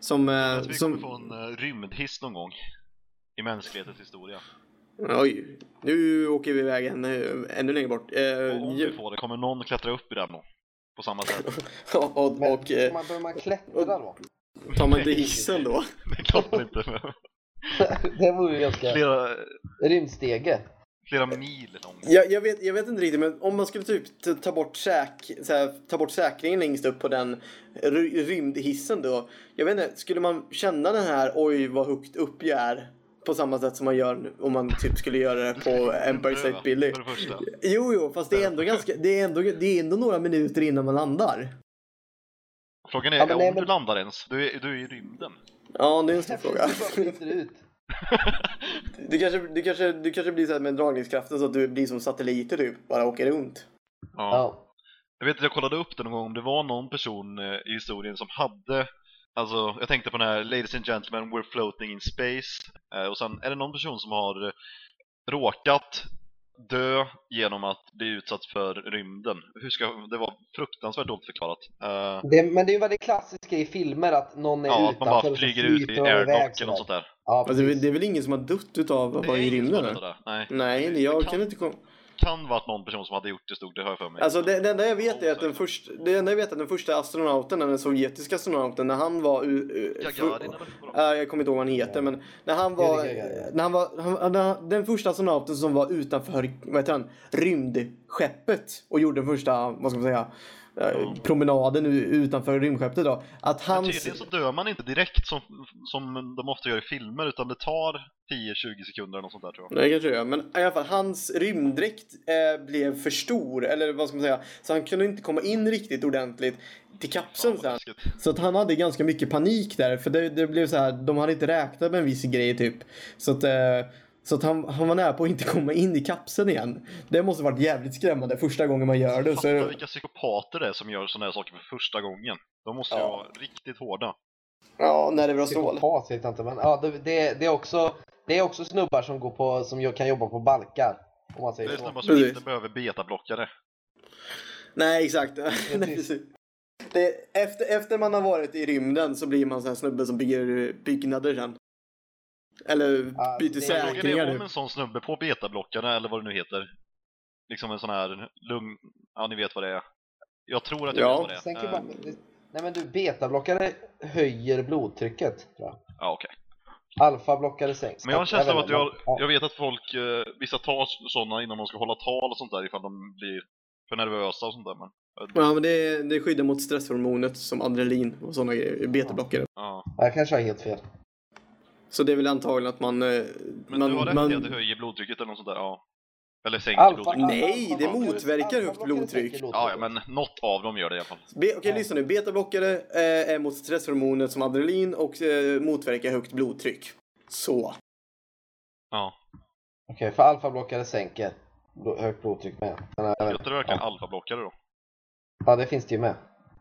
Som... Eh, Jag tror vi kommer som få en uh, rymdhiss någon gång. I mänsklighetens historia. oj, nu åker vi iväg ännu, ännu längre bort. Eh, Och om vi får det, kommer någon klättra upp i den då? På samma sätt? och, och, Men och eh, man, behöver man klättra då? Tar man inte hissen då? Det är klart man inte. det vore ju ganska... Flera, Rymdstege. flera mil lång. Jag, jag, vet, jag vet inte riktigt, men om man skulle typ ta- bort, säk, så här, ta bort säkringen längst upp på den ry- rymdhissen då. Jag vet inte, skulle man känna den här oj vad högt upp jag är? På samma sätt som man gör om man typ skulle göra det på Empire State första. Jo, jo, fast det är ändå ganska, det är ändå, det är ändå några minuter innan man landar. Frågan är Ja, men om nej, du men- landar ens. Du är, du är i rymden. Ja, det är en stor fråga. Du kanske, du kanske, du kanske blir så här med dragningskraften så att du blir som satelliter typ, bara åker runt. Ja. Ja. Jag vet att jag kollade upp det någon gång om det var någon person eh, i historien som hade Alltså, jag tänkte på den här Ladies and Gentlemen, We're Floating in Space eh, Och sen är det någon person som har eh, råkat dö genom att bli utsatt för rymden. Hur ska, det var fruktansvärt dåligt förklarat. Eh, Det, men det är ju väldigt klassiskt i filmer att någon är Ja, att utanför man bara flyger ut i sådär. eller något sånt där. Ja, Alltså, det, är väl ingen som har dött utav att vara i rymden? Nej, Nej, jag kan- kan inte komma... kan varit någon person som hade gjort det stod, det har jag för mig. Alltså det, det enda jag vet är att den första, det enda jag vet är att den första astronauten, den sovjetiska astronauten, när han var u, u, Gagarin eller? Ja, jag kommer inte ihåg vad han heter, men när han var, när han var, han, när, han- den första astronauten som var utanför, vad heter han, rymdskeppet och gjorde den första, vad ska man säga, Ja. promenaden utanför rymdskeppet då. Att Men hans, tydligen så dör man inte direkt som, som de ofta gör i filmer utan det tar 10-20 sekunder eller något sånt där tror jag. Nej, kanske det gör. Men i alla fall, hans rymddräkt eh, blev för stor, eller vad ska man säga, så han kunde inte komma in riktigt ordentligt till kapseln Fan, sen. Så att han hade ganska mycket panik där, för det, det blev så här, de hade inte räknat med en viss grej typ. Så att, eh, så att han, han var nära på att inte komma in i kapseln igen. Det måste varit jävligt skrämmande första gången man gör det. Så, Fatta vilka psykopater det är som gör sådana här saker för första gången. De måste ju Ja. vara riktigt hårda. ja, nerver och stål. Psykopat vet jag inte, men ja, det, det, det, är också, det är också snubbar som, går på, som kan jobba på balkar. Om man Det säger är så. snubbar som Precis. inte behöver betablockare. Nej, exakt. Nej. Det, efter, efter man har varit i rymden så blir man sån här snubbe som bygger byggnader sen. Eller Ja, byter det- Frågan säkringar. är om en sån snubbe på betablockare eller vad det nu heter. Liksom en sån här lugn... Ja, ni vet vad det är. Jag tror att jag Ja. vet vad det är. Sänker Eh, bara, nej men du, betablockare höjer blodtrycket. Jag. Ja, okej. Alfablockare sänks. Men jag har en känsla av vet att jag, ja. jag vet att folk, eh, vissa tar sådana innan de ska hålla tal och sånt där ifall de blir för nervösa och sånt där. Men, Ja, men det, det skyddar mot stresshormonet som adrenalin och sådana grejer. Betablockare. ja. Jag kanske har helt fel. Så det är väl antagligen att man... eh, men man, du har rätt man, i att det höjer blodtrycket eller något sånt där. Ja. Eller sänker Alfa, blodtrycket. Nej, det motverkar högt blodtryck. Ja, ja, men något av dem gör det i alla fall. Be, okej, Ja. lyssna nu. Betablockare eh, är mot stresshormonet som adrenalin och eh, motverkar högt blodtryck. Så. Ja. Okej, för alfablockare sänker högt blodtryck med. Men, jag vet- Jag tror verkligen ja. alfablockare då. ja, det finns det ju med.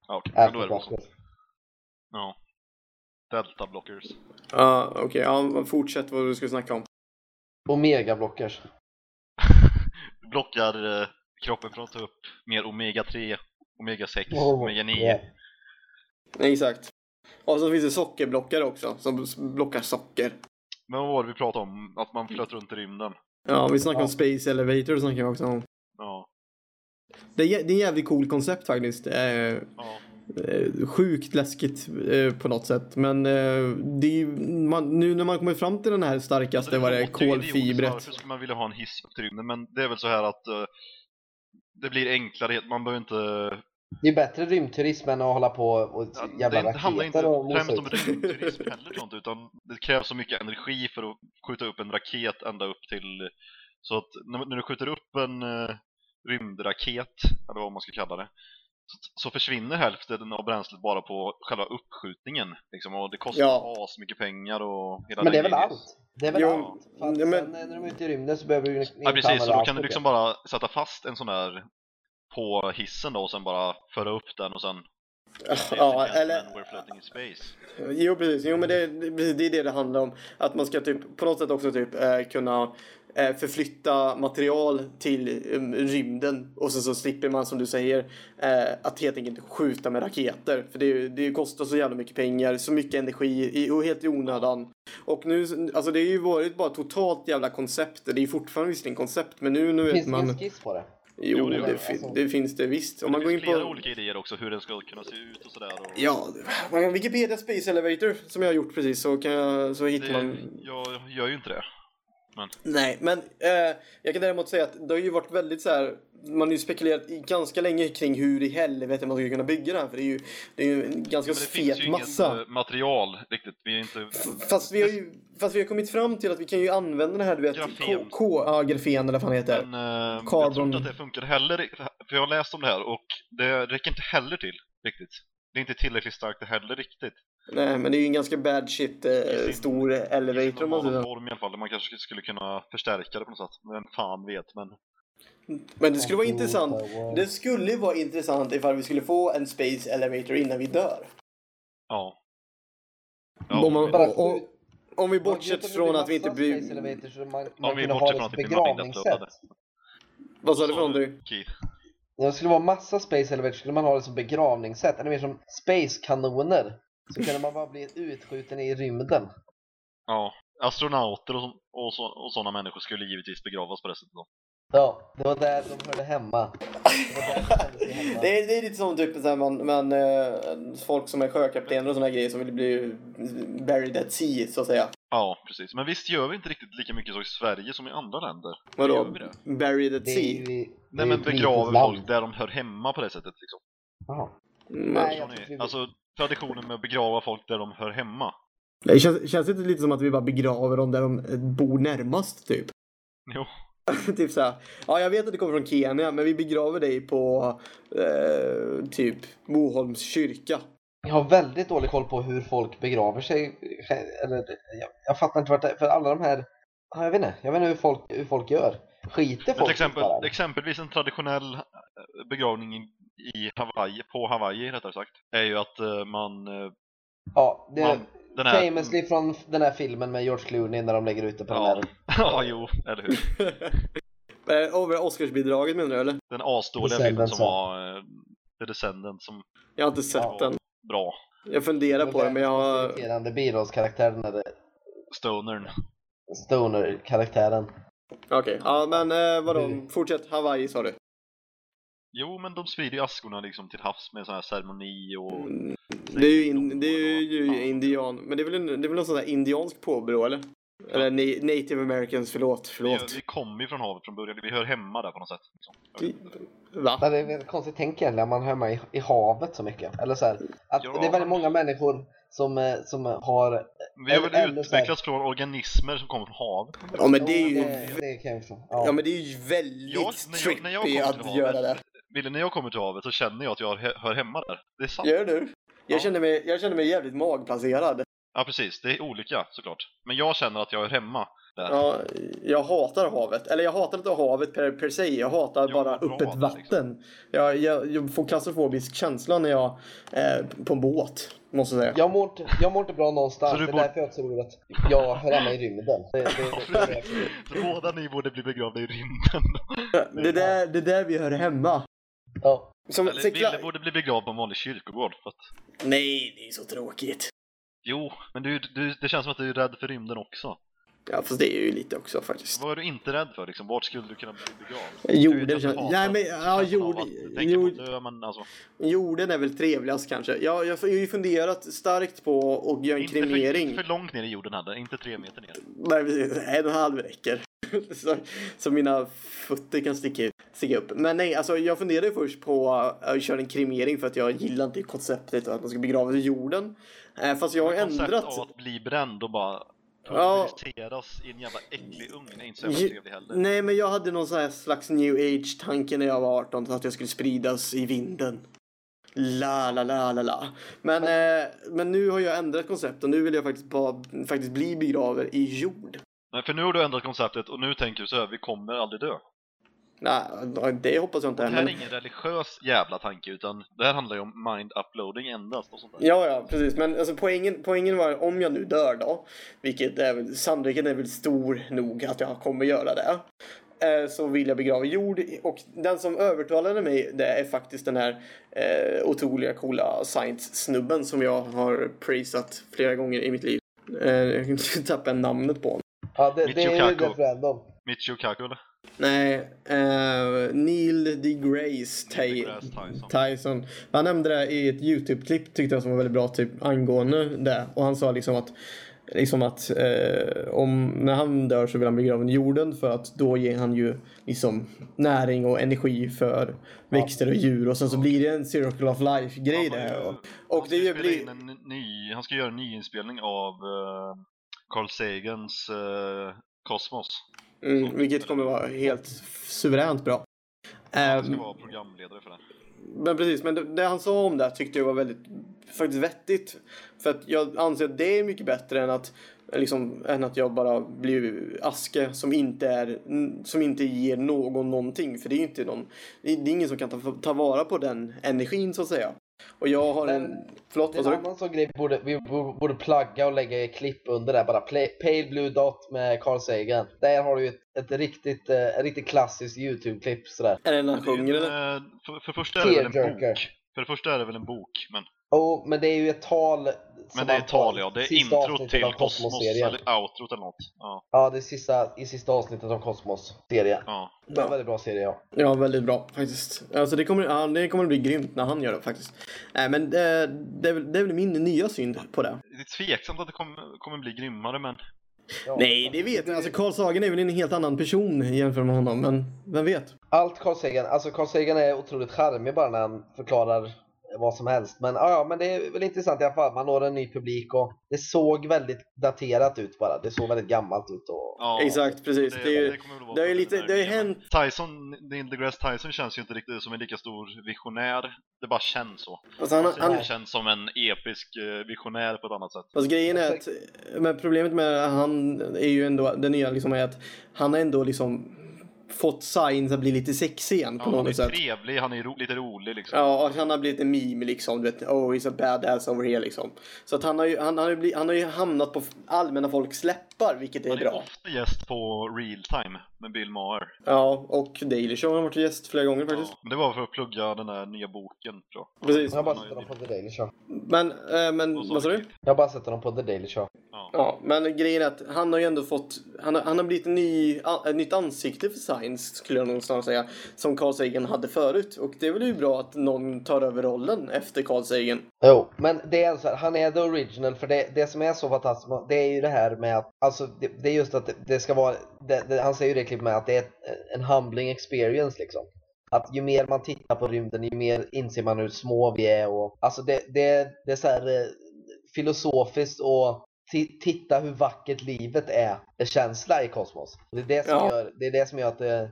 Ja, okej. Men då är det bra. Alfablockare. Ja. Delta blockers. Ja, okej. ja, fortsätt vad du ska snacka om. Omega-blockers. Blockar eh, kroppen från att ta upp mer omega 3, omega 6, Oh, omega 9. yeah. Exakt. Och så finns det sockerblockare också som blockar socker. Men vad var det vi pratade om? Att man flöt runt i rymden? Ja, vi snackar om Ja. Space Elevator snackar vi också om. Ja. Det är, det är en jävligt cool koncept faktiskt. Eh, ja. Eh, sjukt läskigt eh, på något sätt. Men eh, det är man, nu när man kommer fram till den här starkaste, Alltså, vad det är, kolfibret. Varför skulle man vilja ha en hiss upp till rymden? Men det är väl så här att eh, det blir enklare, man behöver inte... Det är bättre rymdturism än att hålla på och Ja, jävla det handlar inte raketer och mosa främst om rymdturism heller inte, utan det krävs så mycket energi för att skjuta upp en raket ända upp till... Så att när, när du skjuter upp en rymdraket, eller vad man ska kalla det, så, försvinner hälften av bränslet bara på själva uppskjutningen. Liksom, och det kostar Ja. ja. mycket pengar och hela Men det är väl allt? Det är väl Jo, allt? För att ja, men- när de är ute i rymden så behöver du inte Ja precis, så då kan du liksom bara sätta fast en sån där på hissen då och sen bara föra upp den och sen Ja, eller... Jo precis, jo men det, det, precis, det är det det handlar om. Att man ska typ på något sätt också typ eh, kunna förflytta material till eh, rymden och sen så slipper man som du säger eh, att helt enkelt skjuta med raketer. För det, det kostar så jävla mycket pengar, så mycket energi och helt i onödan. Och nu, alltså det har ju varit bara totalt jävla koncept. Det är ju fortfarande visserligen koncept men nu, nu vet Finns det man... ingen skiss på det? Jo, Jo, det det, Alltså- det finns det visst. Om man det går in finns flera på... olika idéer också hur den ska kunna se ut och sådär. Och Ja, man kan Wikipedia Space Elevator som jag har gjort precis så, kan jag, så hittar det, man Jag gör ju inte det. Nej, men eh, jag kan däremot säga att det har ju varit väldigt så här. Man har ju spekulerat ganska länge kring hur i helvete man ska kunna bygga här. För det är ju, det är ju en ganska Men det finns fet ju massa. inget eh, material riktigt. Vi är inte... Fast vi, har ju, fast vi har kommit fram till att vi kan ju använda det här, du vet, Grafen. K, K, ja, grafen eller vad fan det heter. Men eh, jag tror inte att det funkar heller. För jag har läst om det här och det räcker inte heller till riktigt. Det är inte tillräckligt starkt det heller riktigt. Nej, men det är ju en ganska bad shit eh, stor elevator om man säger så. form i alla fall. där Man kanske skulle kunna förstärka det på något sätt. Men fan vet. Men Men det skulle vara intressant. Det skulle ju vara intressant ifall vi skulle få en space elevator innan vi dör. ja. Om, man, Bara och, och, om vi bortsett om från att vi inte blir... Space Elevator så man, man vi ha från att vi blir begravningssätt. Vad sa du för någonting? Keith. När det skulle vara massa Space Elevator skulle man ha det som begravningssätt. Eller mer som Space-kanoner. Så kunde man bara bli utskjuten i rymden. Ja. Astronauter och, och, så, och sådana människor skulle givetvis begravas på det sättet då. Ja, det var där de hörde hemma. Det de hemma. Det är, det är lite som typ så här, man, man, eh, folk som är sjökaptener och såna grejer som vill bli buried at sea så att säga. Ja, precis. Men visst gör vi inte riktigt lika mycket så i Sverige som i andra länder? Vadå? Gör vi det? Buried at Det sea? det Nej men begraver folk där de hör hemma på det sättet liksom. Jaha. Mm. Nej, ni? Alltså traditionen med att begrava folk där de hör hemma. Det känns, känns inte lite som att vi bara begraver dem där de eh, bor närmast typ? Jo. typ såhär, ja jag vet att du kommer från Kenya men vi begraver dig på eh, typ Moholms kyrka. Jag har väldigt dålig koll på hur folk begraver sig. Eller, jag, jag fattar inte vart det För alla de här... Ja, jag vet inte. Jag vet inte hur folk, hur folk gör. Skiter folk till exempel, exempelvis en traditionell eh, begravning i, Hawaii, på Hawaii rättare sagt, är ju att eh, man, eh, Ja, det är man den här... famously från den här filmen med George Clooney när de lägger ut det på Ja. den där. ja, jo, eller hur. Over Oscarsbidraget menar du eller? Den asdåliga filmen som var The Descendant som Jag har inte sett Ja. den. Bra. Jag funderar på det men jag... Irriterande birollskaraktär, den där Stonern. stoner-karaktären. Okej, ja men eh, vadå? Mm. Fortsätt Hawaii sa du. Jo, men de sprider ju askorna liksom till havs med sån här ceremoni och... Mm, Det är ju, in, det är ju indian, men det är väl, en, det är väl någon sån där indiansk påbrå eller? Eller na- native americans, förlåt, Vi, förlåt. vi kommer ju från havet från början, vi hör hemma där på något sätt. Liksom. Va? Det är ett konstigt tänk egentligen, man hör hemma i, i havet så mycket. Eller så här, att Ja. det är väldigt många människor som, eh, som har... Vi har väl utvecklats från organismer som kommer från havet. Ja men det är ju... Det, det kan jag. Ja. Ja men det är ju väldigt Jag- när jag- när jag trippy kommer till att havet- göra det. Ville, när jag kommer till havet så känner jag att jag hör hör hemma där. Det är sant. Gör du? Jag Ja. känner mig, jag känner mig jävligt magplacerad. Ja, precis. Det är olika såklart. Men jag känner att jag hör hemma där. Ja, jag hatar havet. Eller jag hatar inte havet per, per se. Jag hatar Ja, bara öppet havet, vatten. Jag, jag, jag får klaustrofobisk känsla när jag är på en båt. Måste jag säga. Jag, mår inte, jag mår inte bra någonstans, Så du det är bor- därför jag tror att jag hör hemma i rymden. Det, det, det, det, Så båda ni borde bli begravda i rymden. Det, där, det där vi hör hemma. Ja. Som Eller Ville borde bli begravd på en vanlig kyrkogård. För att... Nej, det är så tråkigt. Jo, men du, du, det känns som att du är rädd för rymden också. Ja, fast det är ju lite också faktiskt. Vad är du inte rädd för liksom? Vart skulle du kunna bli begravd? Jorden Jag känns- Nej, men- ja, av jord- dö, men alltså, Jorden är väl trevligast kanske. Jag, jag har ju funderat starkt på att göra en inte för, kremering. inte för långt ner i jorden heller, inte tre meter ner. Nej, precis. En och en halv räcker. så, så mina fötter kan sticka, sticka upp. Men nej, alltså jag funderade först på att köra en kremering för att jag gillar inte konceptet att man ska begravas i jorden. Eh, fast jag har ändrat. av att bli bränd och bara Ja. pulveriseras i en jävla äcklig ugn är inte så jävla trevlig heller. Nej, men jag hade någon sån här slags new age tanke när jag var 18 så att jag skulle spridas i vinden. La, la, la, la, la. Men, eh, men nu har jag ändrat koncept och nu vill jag faktiskt bara faktiskt bli begraven i jord. Nej, för nu har du ändrat konceptet och nu tänker du så här, vi kommer aldrig dö. Nej, det hoppas jag inte. Det här Men... är ingen religiös jävla tanke utan det här handlar ju om mind uploading endast och sånt där. Ja, ja, precis. Men alltså, poängen, poängen var om jag nu dör då, vilket är sannolikheten är väl stor nog att jag kommer göra det. eh, Så vill jag begrava jord och den som övertalade mig det är faktiskt den här eh, otroliga coola science-snubben som jag har prisat flera gånger i mitt liv. Eh, jag tappade namnet på honom. Ja, det, det är ju rätt random. Michio Kaku eller? Nej, eh, Neil Ty- deGrasse Tyson. Tyson. Han nämnde det i ett YouTube-klipp tyckte jag som var väldigt bra typ angående det. Och han sa liksom att Liksom att eh, om, när han dör så vill han bli begraven i jorden för att då ger han ju liksom näring och energi för växter och djur och sen så blir det en circle of life grej Han har det. ju- Och, det ju blir... ny, han ska göra en nyinspelning av uh, Carl Sagans uh, Cosmos. Mm, vilket kommer vara helt suveränt bra. Han ska Ehm, vara programledare för det. Men precis, men det, det han sa om det tyckte jag var väldigt faktiskt vettigt. För att jag anser att det är mycket bättre än att liksom, än att jag bara blir aske som inte är som inte ger någon någonting. För det är ju inte någon, det är, det är ingen som kan ta, ta vara på den energin så att säga. Och jag har en, Men förlåt Det är vad sa en du? annan sån grej vi borde, vi borde plugga och lägga i klipp under där bara. Play, Pale Blue Dot med Carl Sagan. Där har du ju ett, ett riktigt, eh, ett riktigt klassiskt YouTube-klipp sådär. Är det när han sjunger en, eller? för, för första är det väl en bok. För det första är det väl en bok, men, Oh, men det är ju ett tal. som men det är ett tal ja. Det är avsnittet till Cosmos-serien. eller outrot eller något. Ja, Ja, det är sista, i sista avsnittet av Cosmos-serien. ja. Det är en Ja. väldigt bra serie ja. Ja, väldigt bra faktiskt. Alltså det kommer, ja, det kommer bli grymt när han gör det faktiskt. Nej, men det, det, är väl- det är väl min nya syn på det. Det är tveksamt att det kommer, kommer bli grymmare, men ja. Nej, det vet jag. Alltså Carl Sagan är väl en helt annan person jämfört med honom, men vem vet? Allt Carl Sagan, alltså Carl Sagan är otroligt charmig bara när han förklarar vad som helst. Men ja, men det är väl intressant i alla fall. Man når en ny publik och det såg väldigt daterat ut bara. Det såg väldigt gammalt ut och ja. Exakt, precis. Det, är ju- det har ju så lite- det har ju hänt- Tyson, Neil deGrasse Tyson känns ju inte riktigt som en lika stor visionär. Det bara känns så. alltså han, han, han känns som en episk eh, visionär på ett annat sätt. Fast grejen är att, men problemet med han är ju ändå, det nya liksom är att han har ändå liksom fått science att bli lite sexig igen på Ja, han är något sätt. trevlig, han är ro, lite rolig liksom. Ja, och han har blivit en meme liksom, du vet, oh he's a badass over here liksom. Så att han har ju, han, har ju, blivit, han har ju hamnat på allmänna folks läppar, vilket är Han är bra. ofta gäst på Real Time med Bill Maher. Ja, och Daily Show har varit gäst flera gånger faktiskt. Ja, men det var för att plugga den där nya boken tror jag. Precis. jag har bara sett honom på The Daily Show. Men, eh, men vad sa du? Jag har bara sett honom på The Daily Show. Ja. Ja, men grejen är att han har ju ändå fått, han har, han har blivit en ny, a- ett nytt ansikte för Science skulle jag nog snarare säga, som Carl Sagan hade förut. Och det är väl ju bra att någon tar över rollen efter Carl Sagan. Jo, men det är så här, han är the original för det, det som är så fantastiskt det är ju det här med att, alltså det, det är just att det, det ska vara, det, det, han säger ju det klippet med att det är en humbling experience liksom. Att ju mer man tittar på rymden, ju mer inser man hur små vi är och alltså det, det, det är så här eh, filosofiskt och ti- titta hur vackert livet är, är känsla i kosmos. Det är det som, Ja. gör, det är det som gör att det,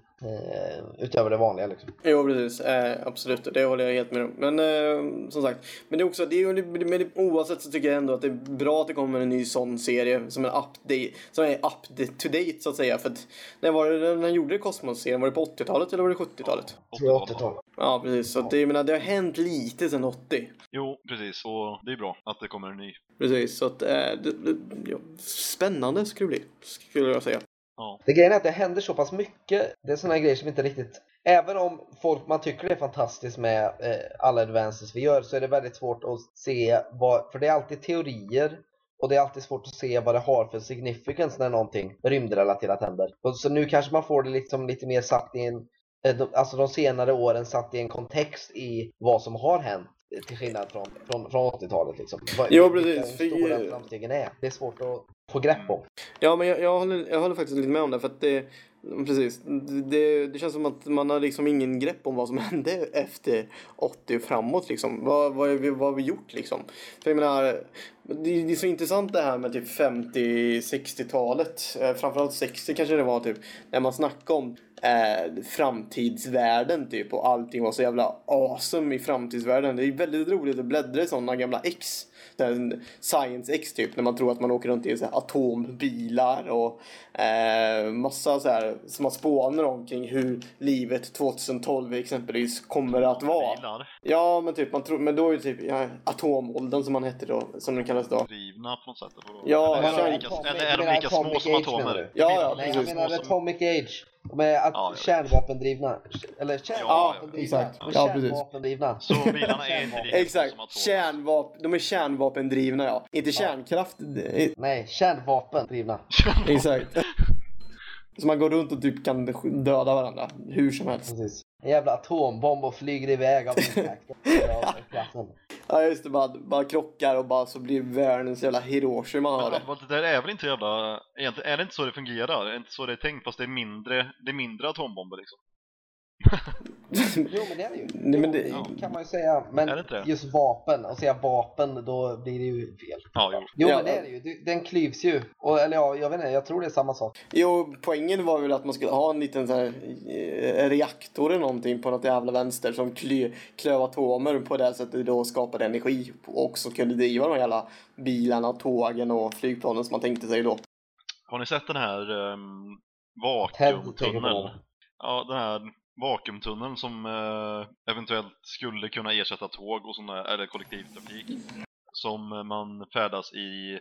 utöver det vanliga liksom. Jo, precis. Eh, absolut, det håller jag helt med om. Men eh, som sagt, men det är också, det är, men oavsett så tycker jag ändå att det är bra att det kommer en ny sån serie som, en update, som är up to date så att säga. För att, när var det när gjorde Cosmos-serien? Var det på 80-talet eller var det 70-talet? Tror jag 80-tal. Ja, precis. Så att det, jag menar, det har hänt lite sedan 80. Jo, precis. Och det är bra att det kommer en ny. Precis, så att eh, det, det, ja, spännande skulle det bli, skulle jag säga. Ja. Det grejen är att det händer så pass mycket. Det är såna här grejer som inte riktigt även om folk, man tycker det är fantastiskt med eh, alla advances vi gör så är det väldigt svårt att se vad, för det är alltid teorier och det är alltid svårt att se vad det har för significance när någonting rymdrelaterat händer. Och så nu kanske man får det liksom lite mer satt i en, eh, de- alltså de senare åren satt i en kontext i vad som har hänt till skillnad från, från, från 80-talet liksom. Jo, vilka precis, de för- stora framstegen är. Det är svårt att få grepp om. Ja, men jag, jag, håller, jag håller faktiskt lite med om det. För att det, precis, det, det känns som att man har liksom ingen grepp om vad som hände efter 80 och framåt. Liksom. Vad, vad, vad har vi gjort liksom? För jag menar, det, det är så intressant det här med typ 50-60-talet. Eh, framförallt 60 kanske det var typ. När man snackade om eh, framtidsvärlden typ och allting var så jävla awesome i framtidsvärlden. Det är väldigt roligt att bläddra i sådana gamla X. Science X typ när man tror att man åker runt i så här atombilar och eh, massa så här som man spånar om kring hur livet 2012 exempelvis kommer att vara. Bilar Ja men typ man tror, men då är det typ ja, atomåldern som man hette då, som den kallas då. drivna på något sätt. Ja, eller, är de lika, eller är de lika små som atomer? Ja, ja, Nej, jag precis. menar Atomic Age. De är att Ja, ja. kärnvapendrivna. Eller kärnvapendrivna. exakt. De är Ja, precis. kärnvapendrivna. Så bilarna är inte lika Exakt, som kärnvapen, de är kärnvapendrivna ja. Inte kärnkraft. Nej, kärnvapendrivna. Exakt. Så man går runt och typ kan döda varandra hur som helst. Precis. En jävla atombomb och flyger iväg av impacten. Ja, just det, bara, bara krockar och bara så blir världens jävla Hiroshima av Men det. vad- det där är väl inte jävla... Är det inte så det fungerar? Är det inte så det är tänkt? Fast det är mindre, det är mindre atombomber liksom. Jo men det är det ju. Nej, men det- Jo, kan man ju säga. Men just vapen, och säga vapen, då blir det ju fel. Ja, jo. Jo Ja. men det är det ju. Den klyvs ju. Och, eller ja, jag vet inte, jag tror det är samma sak. Jo, poängen var väl att man skulle ha en liten så här, eh, reaktor eller någonting på något jävla vänster som kly, klöv atomer på det sättet då skapade energi och också kunde driva de jävla bilarna, tågen och flygplanen som man tänkte sig då. Har ni sett den här um, vakuumtunneln? Ja, den här vakuumtunneln som eh, eventuellt skulle kunna ersätta tåg och såna, eller kollektivtrafik som eh, man färdas i,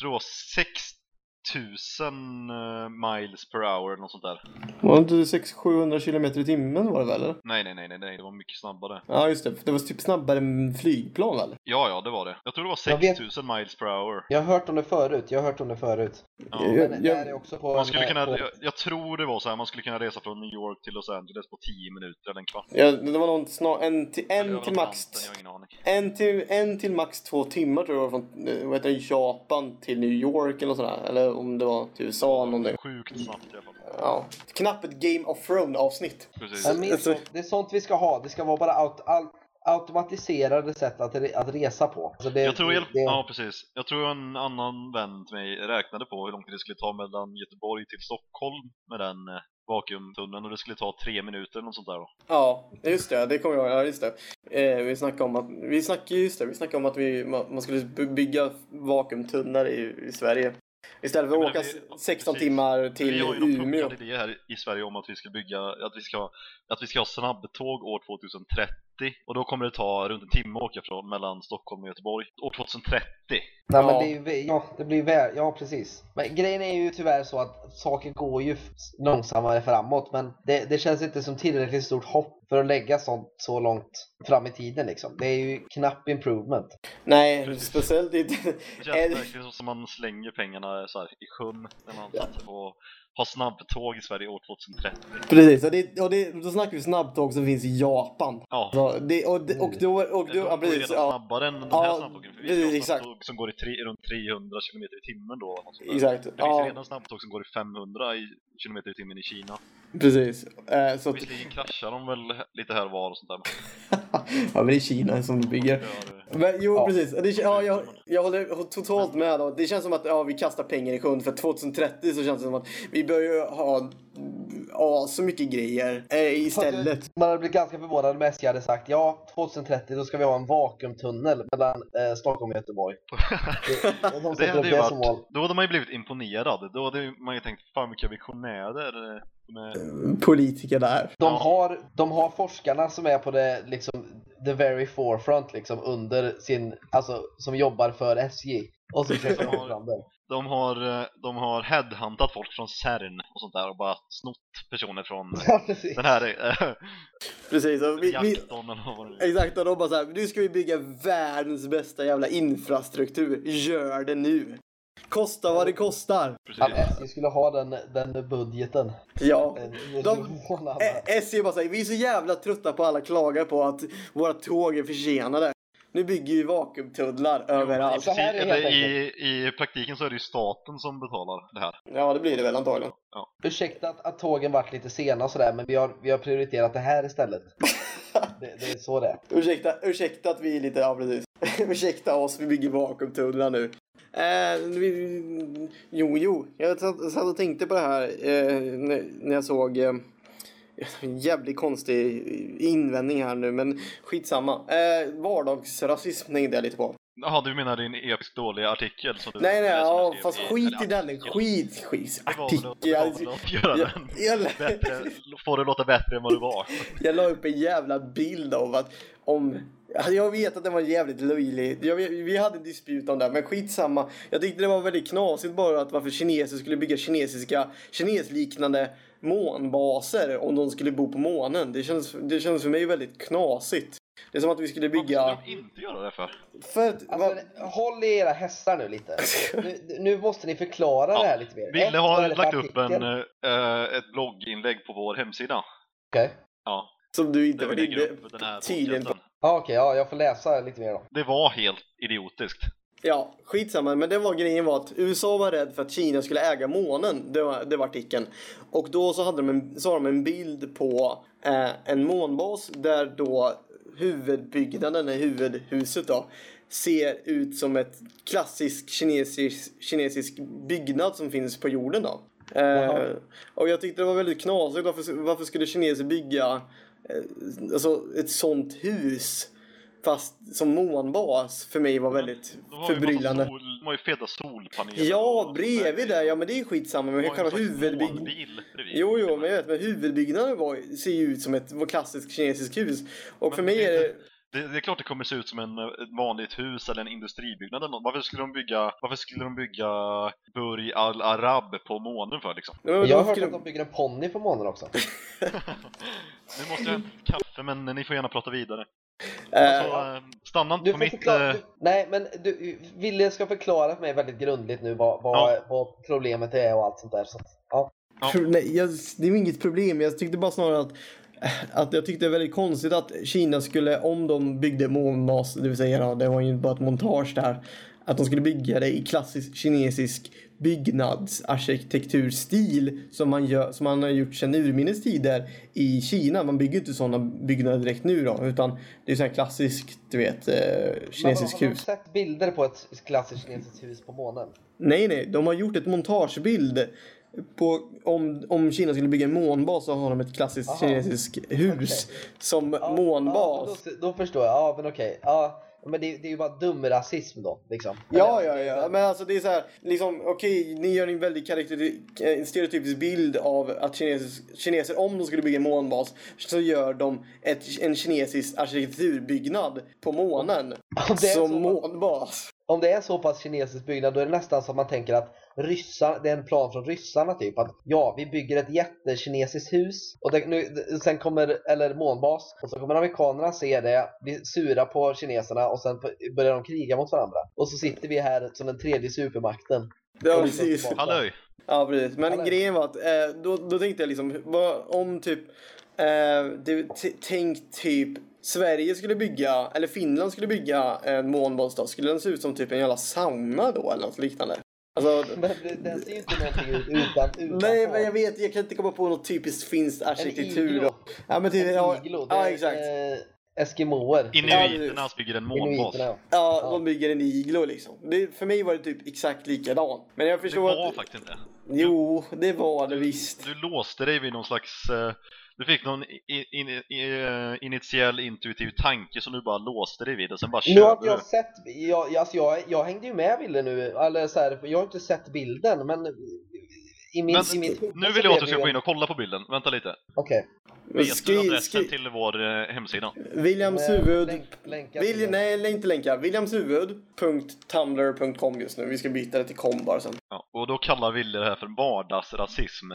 tror jag, 60 1000 eh, miles per hour eller något sånt där. Var det inte 600-700 km i timmen var det väl? Eller? Nej, nej, nej, nej, det var mycket snabbare. Ja, just det. Det var typ snabbare än flygplan eller? Ja, ja, det var det. Jag tror det var 6000 miles per hour. Jag har hört om det förut, jag har hört om det förut. Jag, tror det var så här, man skulle kunna resa från New York till Los Angeles på 10 minuter eller en kvart. Ja, det var någon snart. en till, en till, max... En till, en till max två timmar tror jag var från, eh, vad heter det, Japan till New York eller sådär, eller eller om det var till USA någonting. Sjukt snabbt i alla fall. Ja. Knappt ett Game of Thrones avsnitt. Precis. Alltså- så, det är sånt vi ska ha. Det ska vara bara aut, al, automatiserade sätt att, re, att resa på. Alltså det, Jag tror, jag, det, ja precis. Jag tror en annan vän till mig räknade på hur lång tid det skulle ta mellan Göteborg till Stockholm med den eh, vakuumtunneln och det skulle ta tre minuter eller något sånt där då. Ja, just det. Det kommer jag ihåg. Ja, just det. Eh, vi snackade om att vi snackade just det. Vi snackade om att vi man skulle by- bygga vakuumtunnlar i, i Sverige. Istället för att åka vi- s- 16 precis. timmar till vi har ju någon Umeå. puckad idé här i Sverige om att vi ska bygga, att vi ska, att vi ska ha snabbtåg år 2030 och då kommer det ta runt en timme att åka från mellan Stockholm och Göteborg år 2030. nej, men Ja. det, är ja, det blir väl, ja precis. Men grejen är ju tyvärr så att saker går ju långsammare framåt. Men det, det känns inte som tillräckligt stort hopp för att lägga sånt så långt fram i tiden liksom. Det är ju knapp improvement. Nej, Precis. speciellt inte. Det känns verkligen som man slänger pengarna så här i sjön när man satsar på att ha snabbtåg i Sverige år 2030. Precis, och, det, och det, då snackar vi snabbtåg som finns i Japan. Ja, Så det, och, det, och då... Och då ja, precis, redan ja, snabbare än de Ja, här snabbtågen. För vi har snabbtåg som går i tre, runt 300 km i timmen då. exakt. Det finns Ja, redan snabbtåg som går i 500 i kilometer i timmen i Kina. precis. Eh, så Visserligen kraschar de väl lite här och var och sånt där. ja, men det är Kina som bygger. Men jo, Ja. precis. Det, ja, jag, jag håller totalt med. Då. Det känns som att ja, vi kastar pengar i sjön. För 2030 så känns det som att vi bör ju ha ja, så mycket grejer eh, istället. Man hade blivit ganska förvånad om SJ hade sagt ja, 2030 då ska vi ha en vakuumtunnel mellan eh, Stockholm och Göteborg. Det, det sätter hade ju det varit, då hade man ju blivit imponerad. Då hade man ju tänkt, fan vilka visionärer. Eh, de är." Politiker där. De, har, de har forskarna som är på det liksom the very forefront liksom under sin, alltså som jobbar för SJ. Och så de det. de har, eh, de har headhuntat folk från CERN och sånt där och bara snott personer från Ja, precis. den här äh, Precis. Och vi, vi, exakt, och de bara så här, nu ska vi bygga världens bästa jävla infrastruktur. Gör det nu. Kosta vad det kostar. Att Precis. SJ skulle ha den, den budgeten. Ja. De- SJ bara säger, vi är så jävla trötta på alla klagar på att våra tåg är försenade. Nu bygger vi vakuumtunnlar överallt. Det helt Eller i, I praktiken så är det ju staten som betalar det här. Ja, det blir det väl antagligen. Ursäkta att, att tågen varit lite sena och sådär, men vi har, vi har prioriterat det här istället. Det, det är så det är. Ursäkta, ursäkta att vi är lite, ja precis. ursäkta oss, vi bygger vakuumtunnlar nu. Eh, vi, jo, jo, jag satt, satt och tänkte på det här eh, när, jag såg eh, en jävligt konstig invändning här nu, men skitsamma. Eh, vardagsrasism tänkte jag lite på. Jaha, du menar din episkt dåliga artikel? Som du, Nej, nej, ja, fast skit i den. artikel. Skit, skit, att- det artikel. var väl Jag, den jag, bättre, få det låta bättre än vad det var. jag la upp en jävla bild av att om Alltså, Jag vet att det var jävligt löjlig. Jag, vi hade en disput om det, men skitsamma. Jag tyckte det var väldigt knasigt bara att varför kineser skulle bygga kinesiska, kinesliknande månbaser om de skulle bo på månen. Det känns, det känns för mig väldigt knasigt. Det är som att vi skulle Varför bygga... skulle de inte göra det för? För att, Alltså, va, håll i era hästar nu lite. Nu, nu måste ni förklara Ja, det här lite mer. Ville har lagt upp en, eh, ett blogginlägg på vår hemsida. Okej. Ja, som du inte där vi var lägger inne upp den här tydligen på. Ja, okej, ja, jag får läsa lite mer då. Det var helt idiotiskt. Ja, skitsamma. Men det var grejen var att USA var rädd för att Kina skulle äga månen. Det var, det var artikeln. Och då så hade de en, så har de en bild på eh, en månbas där då huvudbyggnaden, eller huvudhuset då, ser ut som ett klassisk kinesisk, kinesisk byggnad som finns på jorden då. Eh, och jag tyckte det var väldigt knasigt. Varför, varför skulle kineser bygga eh, alltså ett sånt hus? Fast som månbas för mig var väldigt har ju massa förbryllande. Sol, de har ju feta solpaneler. Ja, bredvid där. Ja, men det är skitsamma. Men själva huvudbyggnaden... Jo, jo, men jag vet. Men huvudbyggnaden var, ser ju ut som ett klassiskt kinesiskt hus. Och Men för mig det är det... Det, det är klart det kommer se ut som en, ett vanligt hus eller en industribyggnad eller något. Varför skulle de bygga, varför skulle de bygga Burj Al Arab på månen för liksom? Men Jag har hört att de bygger en ponny på månen också. Nu måste jag ha kaffe men ni får gärna prata vidare. Eh, Alltså, eh, stanna inte Du på mitt... förklara, eh, du, nej, men du, Wille ska förklara för mig väldigt grundligt nu vad, vad, Ja. vad problemet är och allt sånt där. Så, ja. Ja. Nej, jag, det är ju inget problem. Jag tyckte bara snarare att, att jag tyckte det var väldigt konstigt att Kina skulle, om de byggde månbas, det vill säga det var ju bara ett montage där, att de skulle bygga det i klassisk kinesisk byggnadsarkitekturstil som man, gör, som man har gjort sedan urminnes tider i Kina. Man bygger inte sådana byggnader direkt nu då, utan det är så här klassiskt, du vet, eh, kinesiskt har de hus. sett bilder på ett klassiskt kinesiskt hus på månen? Nej, nej, de har gjort ett montagebild på om, om Kina skulle bygga en månbas så har de ett klassiskt Aha. kinesiskt hus som Ja, månbas. Ja, då, då förstår jag. Ja, men okej. Ja, men det, det är ju bara dum rasism då, liksom. Ja, ja, ja. Men alltså det är så här, liksom, okej, ni gör en väldigt karaktär, stereotypisk bild av att kineser, kineser, om de skulle bygga en månbas, så gör de ett, en kinesisk arkitekturbyggnad på månen är som så- månbas. Om det är så pass kinesisk byggnad då är det nästan som man tänker att ryssar, det är en plan från ryssarna typ att ja, vi bygger ett jättekinesiskt hus och det, nu, sen kommer, eller månbas och så kommer amerikanerna se det, bli sura på kineserna och sen börjar de kriga mot varandra. Och så sitter vi här som den tredje supermakten. Ja, Och precis. liksom- Halloj! Ja, precis. Men Eller? grejen var att eh, då, då tänkte jag liksom, vad, om typ, eh, det, t- tänk typ Sverige skulle bygga, eller Finland skulle bygga en månbas då, skulle den se ut som typ en jävla sauna då eller något liknande? Alltså, Men den ser ju inte någonting ut utan, utan nej men jag vet, jag kan inte komma på något typiskt finskt arkitektur iglo. då. Ja men typ, En iglo, det ja exakt. Eh, Eskimoer. Inuiterna bygger en månbas. Ja. Ja, ja. de bygger en iglo liksom. Det, för mig var det typ exakt likadant. Men jag Det förstår var att... faktiskt inte. Jo, det var det visst. Du låste dig vid någon slags... eh, Du fick någon i, in, i, eh, initiell intuitiv tanke som du bara låste dig vid och sen bara Nu har körde jag sett, jag, alltså jag, jag hängde ju med Ville nu, eller så här, jag har inte sett bilden men i min, Men i huvud nu vill jag att du ska gå in och kolla på bilden. Vänta lite. Okej. Vet du Skri- adressen skri- till vår eh, hemsida? Williams huvud. länk- länka nej, inte länka. Williamshuvud.tumblr.com just nu. Vi ska byta det till com bara sen. Ja, och då kallar Wille det här för vardagsrasism.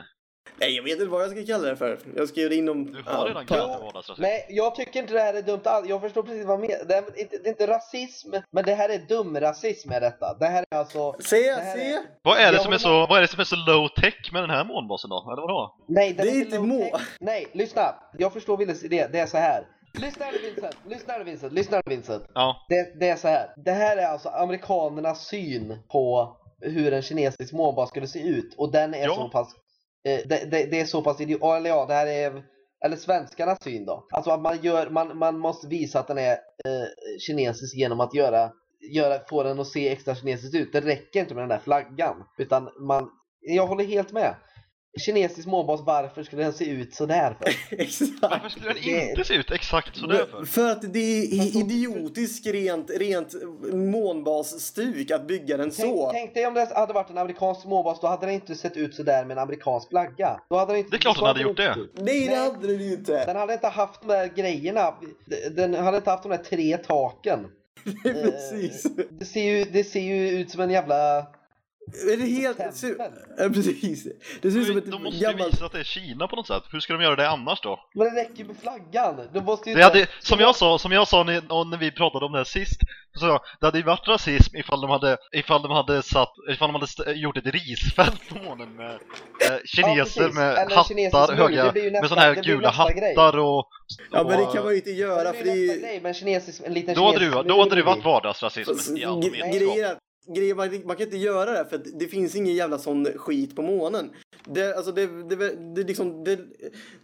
Nej, jag vet inte vad jag ska kalla det för. Jag skrev det inom... Du har redan kallat det vardagsrasism. Nej, jag tycker inte det här är dumt alls. Jag förstår precis vad med. Det, är inte, det är inte rasism, men det här är dumrasism med detta. Det här är alltså... Se, se! Vad är, det som är så, vad är det som är så low tech med den här månbasen då? Eller vadå? Nej, Det är är inte må-. Nej, lyssna. Jag förstår Willes idé. Det är så här. Lyssna nu Vincent, lyssna nu Vincent, lyssna nu Vincent. Ja, Det, det är så här. Det här är alltså amerikanernas syn på hur en kinesisk månbas skulle se ut. Och den är Ja. så pass... Eh, det, det, det är så pass idiot... Eller ja, det här är... Eller svenskarnas syn då. Alltså att man, gör, man, man måste visa att den är eh, kinesisk genom att göra, göra, få den att se extra kinesisk ut. Det räcker inte med den där flaggan. Utan man... Jag håller helt med. Kinesisk månbas, varför skulle den se ut sådär för? Exakt. varför skulle den Det- inte se ut exakt sådär för? För att det är idiotiskt rent, rent månbasstuk att bygga den Tänk, så. tänk dig om det hade varit en amerikansk månbas, då hade den inte sett ut sådär med en amerikansk flagga. Då hade den inte, Det är klart den hade gjort det. ut. Nej, det hade den ju inte. Den hade inte haft de där grejerna. Den hade inte haft de där tre taken. Precis. Eh, Det ser ju, det ser ju ut som en jävla... Är det helt... Ja, precis. Det ser ut som De ett måste ju gammalt... visa att det är Kina på något sätt. Hur ska de göra det annars då? Men det räcker ju med flaggan. De måste ju Det hade, som jag sa, som jag sa när, vi pratade om det här sist, så jag, det hade ju varit rasism ifall de hade, ifall de hade satt, ifall de hade gjort ett risfält på månen med eh, kineser precis. med Eller hattar, höga, ju med nästa- sådana här gula nästa grej. hattar och... Ja, men det kan man ju inte göra det för det är nästa ju... grej med en kinesisk, en liten Då hade, kinesisk du, då hade det varit vardagsrasism meningsskap. Grejen är, grejen, man, man kan inte göra det för det finns ingen jävla sån skit på månen. Det, alltså det, det, det, liksom, det,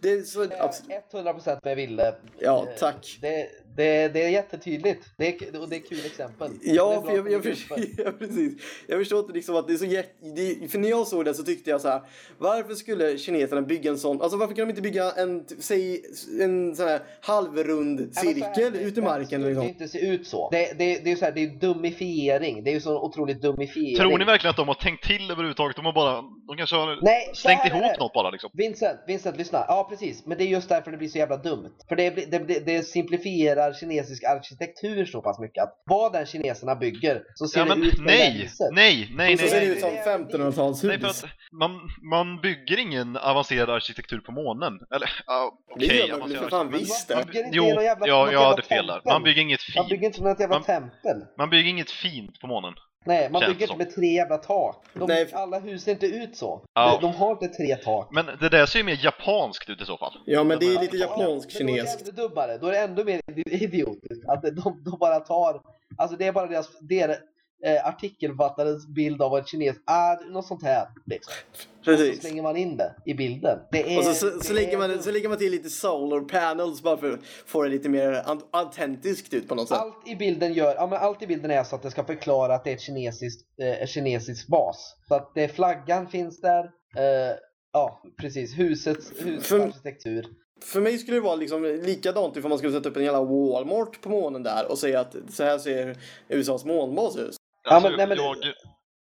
det är så... abs- Jag är 100% med Ville. Ja, Eh, tack. Det, det, det är jättetydligt. Det är, och det är kul exempel. Det Ja, för jag, jag, för, ja, precis. Jag förstår inte liksom att det är så jätte... Det, för när jag såg det så tyckte jag så här. Varför skulle kineserna bygga en sån... Alltså varför kan de inte bygga en, säg, en sån här halvrund cirkel det- ut i det marken skulle liksom? inte se ut så. Det, det, det är ju så här, det är ju dumifiering. Det är ju så otroligt dumifiering. Tror ni verkligen att de har tänkt till överhuvudtaget? De har bara, de kanske har Nej, slängt ihop det. något bara liksom. Vincent, Vincent, lyssna. Ja, precis. Men det är just därför det blir så jävla dumt. För det, blir- det, det, det simplifierar kinesisk arkitektur så pass mycket att vad den kineserna bygger så ser Ja, det men ut på det nej, viset. nej, nej, Och så nej, ser det nej. ut som nej, nej. 1500-talshus. Nej, för att man, man bygger ingen avancerad arkitektur på månen. Eller, ja, Det okej, gör man väl för avancerad fan visst Man det. Jo, jävla, ja, jag hade fel där. Man bygger inget Man fint. bygger inte något jävla Man- tempel. Man bygger inget fint på månen. Nej, man Känns bygger som. inte med tre jävla tak. De, Nej, Alla hus ser inte ut så. Ja. De, de har inte tre tak. Men det där ser ju mer japanskt ut i så fall. Ja, men det är lite ja, japansk Men då är det ännu dummare. Då är det ännu mer idiotiskt. Att de, de bara tar, alltså det är bara deras, deras eh, artikelförfattarens bild av vad ett kines, ah, något sånt här. Liksom. Och så Precis. slänger man in det i bilden. Det är, Och så, så, så, lägger är man, så lägger man till lite solar panels bara för att få det lite mer autentiskt ut på något sätt. Allt i bilden gör, ja men allt i bilden är så att det ska förklara att det är ett kinesiskt, eh, en kinesisk bas. Så att det, flaggan finns där, eh, ja precis, husets, husets För- arkitektur. För mig skulle det vara liksom likadant ifall man skulle sätta upp en jävla Walmart på månen där och säga att så här ser USAs månbas ut. Ja, Alltså, men- nej, men- jag,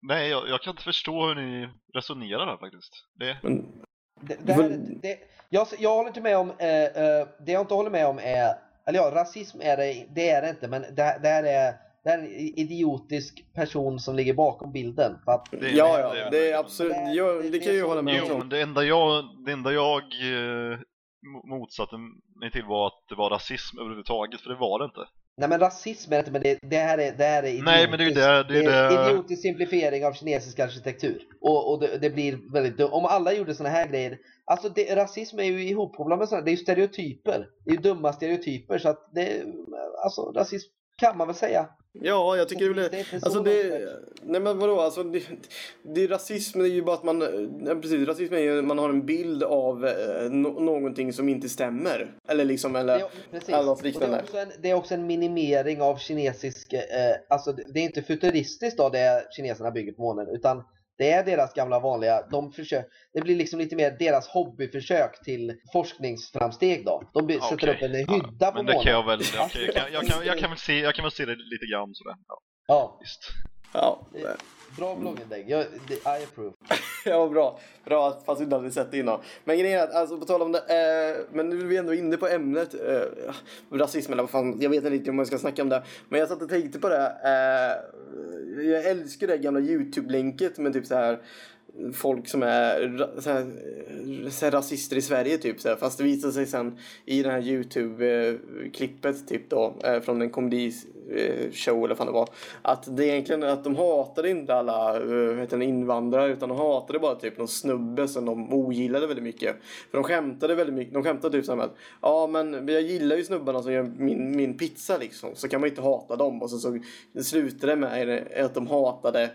nej, jag, jag kan inte förstå hur ni resonerar här faktiskt. Det, Men, Det, det här, det, jag, jag håller inte med om, eh, eh, det jag inte håller med om är, eller ja, rasism är det, det är det inte, men det, det här är det är en idiotisk person som ligger bakom bilden. För att, det, ja, ja, det- det är absolut, jag, det kan jag ju hålla med om. det enda jag, det enda jag eh, mo- motsatte mig till var att det var rasism överhuvudtaget, för det var det inte. Nej men rasism är inte, men det, det här är, det här är idiotisk. Nej, men det är det- det är det idiotisk simplifiering av kinesisk arkitektur. Och, och det, det blir väldigt dumt. Om alla gjorde såna här grejer, alltså det, rasism är ju ihopkopplad med sådana, det är ju stereotyper. Det är ju dumma stereotyper, så att det, alltså rasism kan man väl säga. Ja, jag tycker det Det är Alltså det... Nej men vadå, alltså det, det rasism, är ju bara att man... Ja, precis, rasism är ju att man har en bild av eh, no, någonting som inte stämmer. Eller liksom, eller... Det är, eller något Och det, är liknande. en, det är också en minimering av kinesisk, eh, alltså det det är inte futuristiskt då det kineserna bygger på månen, utan det är deras gamla vanliga, de försök, det blir liksom lite mer deras hobbyförsök till forskningsframsteg då. De sätter upp en hydda på Men det månen. kan jag väl, okej, jag, kan, jag, kan, jag, kan väl se, jag kan väl se det lite grann sådär. Ja, Ja, visst. Ja. det, bra blogginlägg. Jag, det, I approve. ja, bra. Bra, fast vi inte hade sett det innan. Men grejen är att, alltså på tal om det, eh, men nu är vi ändå inne på ämnet eh, rasism eller vad fan, jag vet inte riktigt om jag ska snacka om det. Men jag satt och tänkte på det. Eh, jag älskar det gamla YouTube-länket med typ så här folk som är så här, så här rasister i Sverige typ så här. Fast det visar sig sen i den här Youtube-klippet typ då eh, från en komedishow eh, eller vad det var. Att det egentligen att de hatade inte alla eh, heter invandrare utan de hatade bara typ någon snubbe som de ogillade väldigt mycket. För de skämtade väldigt mycket. De skämtade typ så här med att ja men jag gillar ju snubbarna som gör min, min pizza liksom. Så kan man inte hata dem. Och så, så slutade det med att de hatade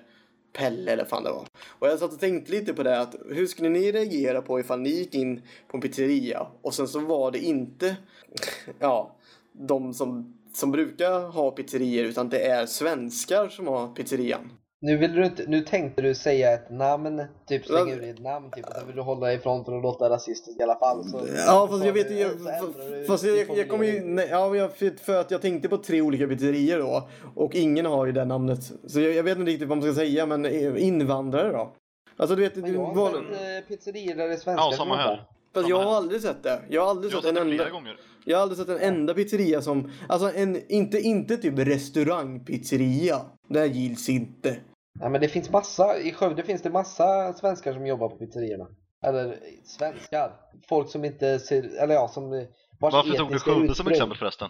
Pelle eller fan det var. Och jag satt och tänkte lite på det att hur skulle ni reagera på ifall ni gick in på en pizzeria och sen så var det inte ja, de som, som brukar ha pizzerior utan det är svenskar som har pizzerian. Nu, vill du inte, nu tänkte du säga ett namn, typ slänga ur ett namn, typ, och sen vill du hålla dig ifrån för att låta rasistisk i alla fall. Så, Ja fast jag vet ju, fast jag, jag kommer ju, nej, ja, för, för att jag tänkte på tre olika pizzerior då och ingen har ju det namnet. Så jag, jag vet inte riktigt vad man ska säga men eh, invandrare då? Alltså du vet, Men jag har var, sett eh, pizzerior där det är svenskar Ja, samma här. fast jag här. har aldrig sett det. Jag har aldrig sett sett en enda. gånger. Jag har aldrig sett en enda pizzeria som, alltså en, inte, inte typ restaurangpizzeria. Det gills inte. Ja, men det finns massa, i Skövde finns det massa svenskar som jobbar på pizzerierna. Eller svenskar. Folk som inte ser, eller ja, som Varför tog du Skövde som ursprung- exempel förresten?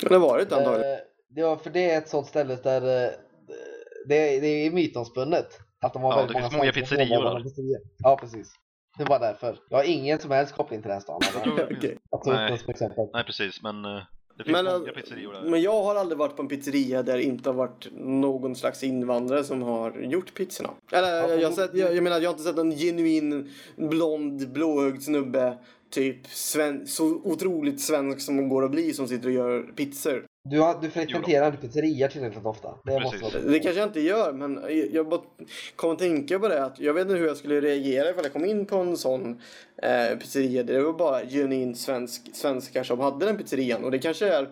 Det har varit antagligen. Eh, Ja, för det är ett sånt ställe där eh, det, det är mytomspunnet. Att de har Ja, väldigt det många många som pizzerior där. pizzerior. Ja, precis. Det var därför. Jag har ingen som helst koppling till den stan. Upp Nej. som. Nej precis, men eh, det finns Men, många eh, pizzerior där. Men jag har aldrig varit på en pizzeria där det inte har varit någon slags invandrare som har gjort pizzorna. Eller Ja, jag, jag, sett, jag, jag menar jag har inte sett en genuin blond blåögd snubbe typ sven, så otroligt svensk som man går att bli som sitter och gör pizzor. Du, har, du frekventerar inte pizzerior tillräckligt ofta. Det Precis. måste vara Det kanske jag inte gör men jag- bara kom att tänka på det att jag vet inte hur jag skulle reagera ifall jag kom in på en sån eh, pizzeria det var bara genuint svensk, svenskar som hade den pizzerian och det kanske är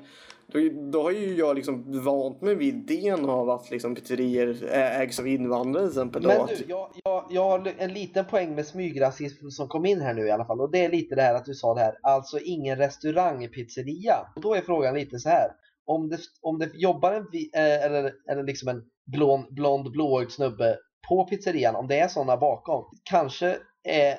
då, då har ju jag liksom vant mig vid idén av att liksom pizzerior ägs av invandrare till exempel. då, Men att, du, jag, jag, jag har en liten poäng med smygrasism som kom in här nu i alla fall. Och det är lite det här att du sa det här, alltså ingen restaurangpizzeria. Och då är frågan lite så här. Om det, om det jobbar en, eh, eller, eller liksom en blond, blond blåögd snubbe på pizzerian, om det är sådana bakom, kanske är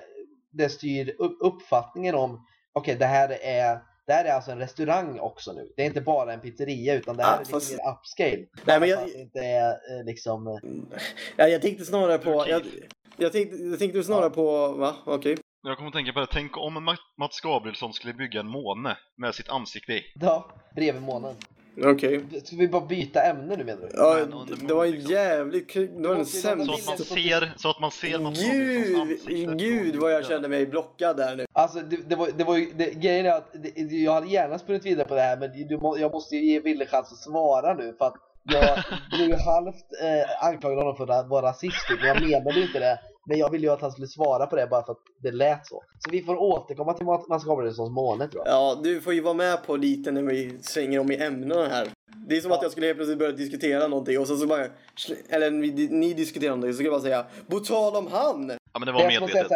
det styr upp, uppfattningen om, okej det här är det här är alltså en restaurang också nu. Det är inte bara en pizzeria utan det här Ja, är lite fast- mer upscale. Nej, men jag- att det inte är eh, liksom... eh, ja, jag tänkte snarare på... Jag, jag, tänkte, jag tänkte snarare på... Va? Okej. Jag kommer att tänka på det, tänk om Ma- Mats Gabrielsson skulle bygga en måne med sitt ansikte i. Ja, bredvid månen. Okej. Ska vi bara byta ämne nu menar du? Ja, Men det var en moon, jävligt kul. Det var den vara Så sämsta. att man ser, så att man ser Gabrielssons Gud, gud vad jag kände mig blockad där nu. Alltså det, det var, det var ju, det, grejen är att det, jag hade gärna sprungit vidare på det här men du, må- jag måste ju ge Wille chans att svara nu för att jag blev ju halvt eh, anklagad honom för att vara rasist men jag menade inte det. Men jag ville ju att han skulle svara på det bara för att det lät så. Så vi får återkomma till Mats Gabrielssons måne tror jag. Ja, du får ju vara med på lite när vi svänger om i ämnena här. Det är som att Ja. jag skulle helt plötsligt börja diskutera någonting och sen så bara, eller ni, ni diskuterar någonting så ska jag bara säga, på tal om han! Ja men det Det var att medvetet.